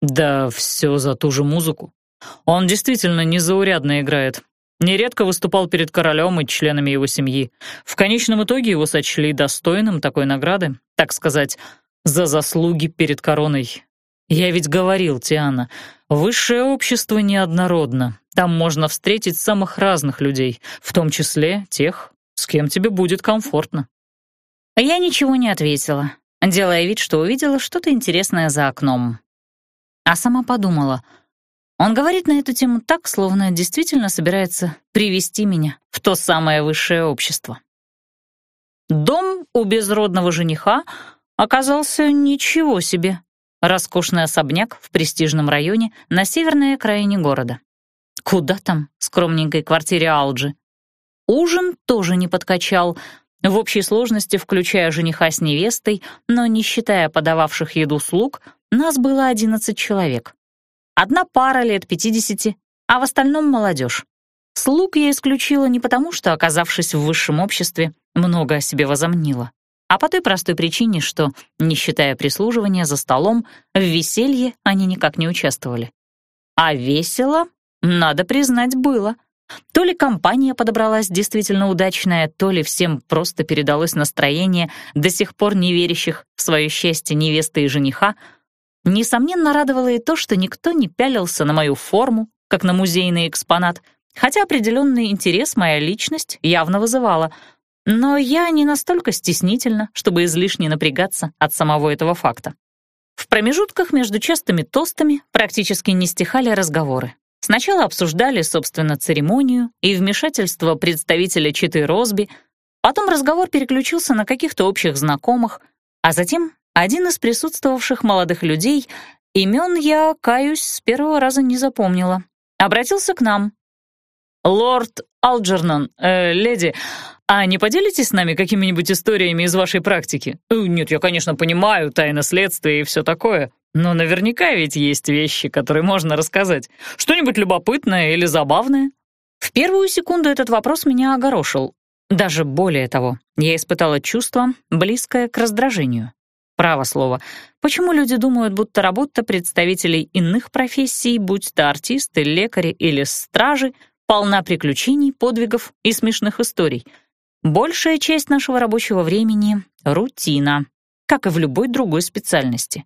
[SPEAKER 2] «Да все за ту же музыку. Он действительно незаурядно играет. Нередко выступал перед королем и членами его семьи. В конечном итоге его сочли достойным такой награды, так сказать, за заслуги перед короной. Я ведь говорил, Тиана, высшее общество неоднородно. Там можно встретить самых разных людей, в том числе тех, с кем тебе будет комфортно.
[SPEAKER 1] Я ничего не ответила, делая вид, что увидела что-то интересное за окном. А сама подумала, он говорит на эту тему так, словно действительно собирается привести меня в то самое высшее общество. Дом у безродного жениха оказался ничего себе. Роскошный особняк в престижном районе на северной окраине города. Куда там, скромненькой квартире Алджи? Ужин тоже не подкачал, в общей сложности, включая жениха с невестой, но не считая подававших еду слуг, нас было 11 человек. Одна пара лет 50, а в остальном молодежь. Слуг я исключила не потому, что, оказавшись в высшем обществе, много о себе возомнила, а по той простой причине, что, не считая прислуживания за столом, в веселье они никак не участвовали. А весело, надо признать, было — то ли компания подобралась действительно удачная, то ли всем просто передалось настроение до сих пор не верящих в свое счастье невесты и жениха. Несомненно, радовало и то, что никто не пялился на мою форму, как на музейный экспонат, хотя определенный интерес моя личность явно вызывала. Но я не настолько стеснительна, чтобы излишне напрягаться от самого этого факта. В промежутках между частыми тостами практически не стихали разговоры. Сначала обсуждали, собственно, церемонию и вмешательство представителя Читы Росби, потом разговор переключился на каких-то общих знакомых, а затем один из присутствовавших молодых людей, имен я, каюсь, с первого раза не запомнила, обратился к нам. «Лорд Алджернон, э, леди, а не поделитесь с нами какими-нибудь историями из вашей практики? Э, нет, я, конечно, понимаю, тайна следствия и все такое, но наверняка ведь есть вещи, которые можно рассказать. Что-нибудь любопытное или забавное? В первую секунду этот вопрос меня огорошил. Даже более того, я испытала чувство, близкое к раздражению. Право слово. Почему люди думают, будто работа представителей иных профессий, будь то артисты, лекари или стражи, полна приключений, подвигов и смешных историй? Большая часть нашего рабочего времени — рутина, как и в любой другой специальности.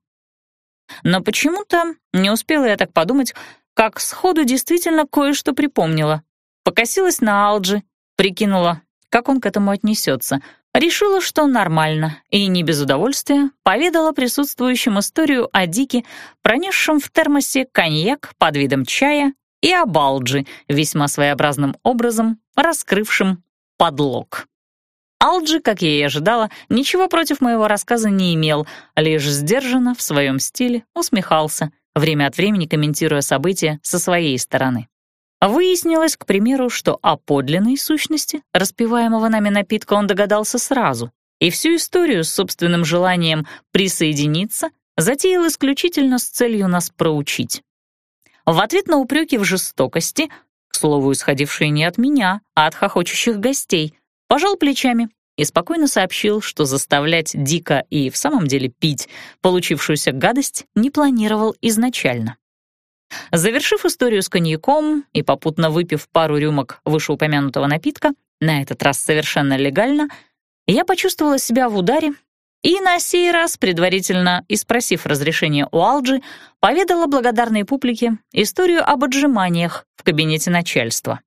[SPEAKER 1] Но почему-то не успела я так подумать, как сходу действительно кое-что припомнила. Покосилась на Алджи, прикинула, как он к этому отнесется. Решила, что нормально, и не без удовольствия поведала присутствующим историю о Дике, пронесшем в термосе коньяк под видом чая, и о Балджи, весьма своеобразным образом раскрывшим подлог. Алджи, как я и ожидала, ничего против моего рассказа не имел, лишь сдержанно, в своем стиле, усмехался, время от времени комментируя события со своей стороны. Выяснилось, к примеру, что о подлинной сущности распиваемого нами напитка он догадался сразу, и всю историю с собственным желанием присоединиться затеял исключительно с целью нас проучить. В ответ на упреки в жестокости, к слову, исходившие не от меня, а от хохочущих гостей, пожал плечами и спокойно сообщил, что заставлять дико и в самом деле пить получившуюся гадость не планировал изначально. Завершив историю с коньяком и попутно выпив пару рюмок вышеупомянутого напитка, на этот раз совершенно легально, я почувствовала себя в ударе и на сей раз, предварительно и спросив разрешения у Алджи, поведала благодарной публике историю об отжиманиях в кабинете начальства.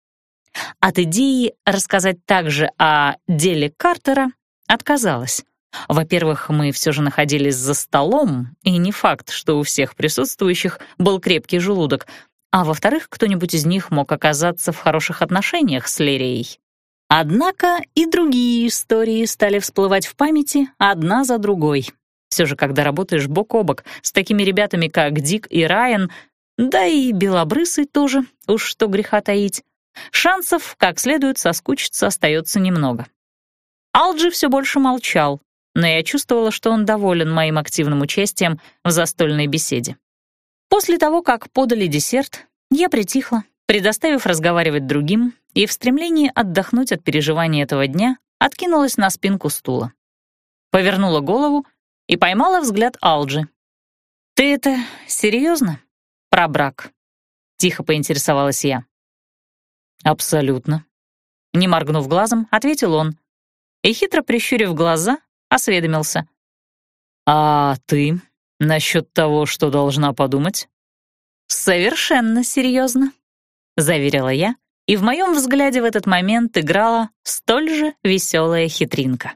[SPEAKER 1] От идеи рассказать также о деле Картера отказалась. Во-первых, мы все же находились за столом, и не факт, что у всех присутствующих был крепкий желудок, а во-вторых, кто-нибудь из них мог оказаться в хороших отношениях с Лерией. Однако и другие истории стали всплывать в памяти одна за другой. Все же, когда работаешь бок о бок с такими ребятами, как Дик и Райан, да и Белобрысый тоже, уж что греха таить, Шансов, как следует соскучиться, остается немного. Алджи все больше молчал, но я чувствовала, что он доволен моим активным участием в застольной беседе. После того, как подали десерт, я притихла, предоставив разговаривать другим, и в стремлении отдохнуть от переживаний этого дня откинулась на спинку стула. Повернула голову и поймала взгляд Алджи. «Ты это серьезно? Про брак?» — тихо поинтересовалась я.
[SPEAKER 2] «Абсолютно», — не моргнув глазом, ответил он. И, хитро прищурив глаза, осведомился. «А ты насчет того, что должна подумать?»
[SPEAKER 1] «Совершенно серьезно», — заверила я, и в моем взгляде в этот момент играла столь же веселая хитринка.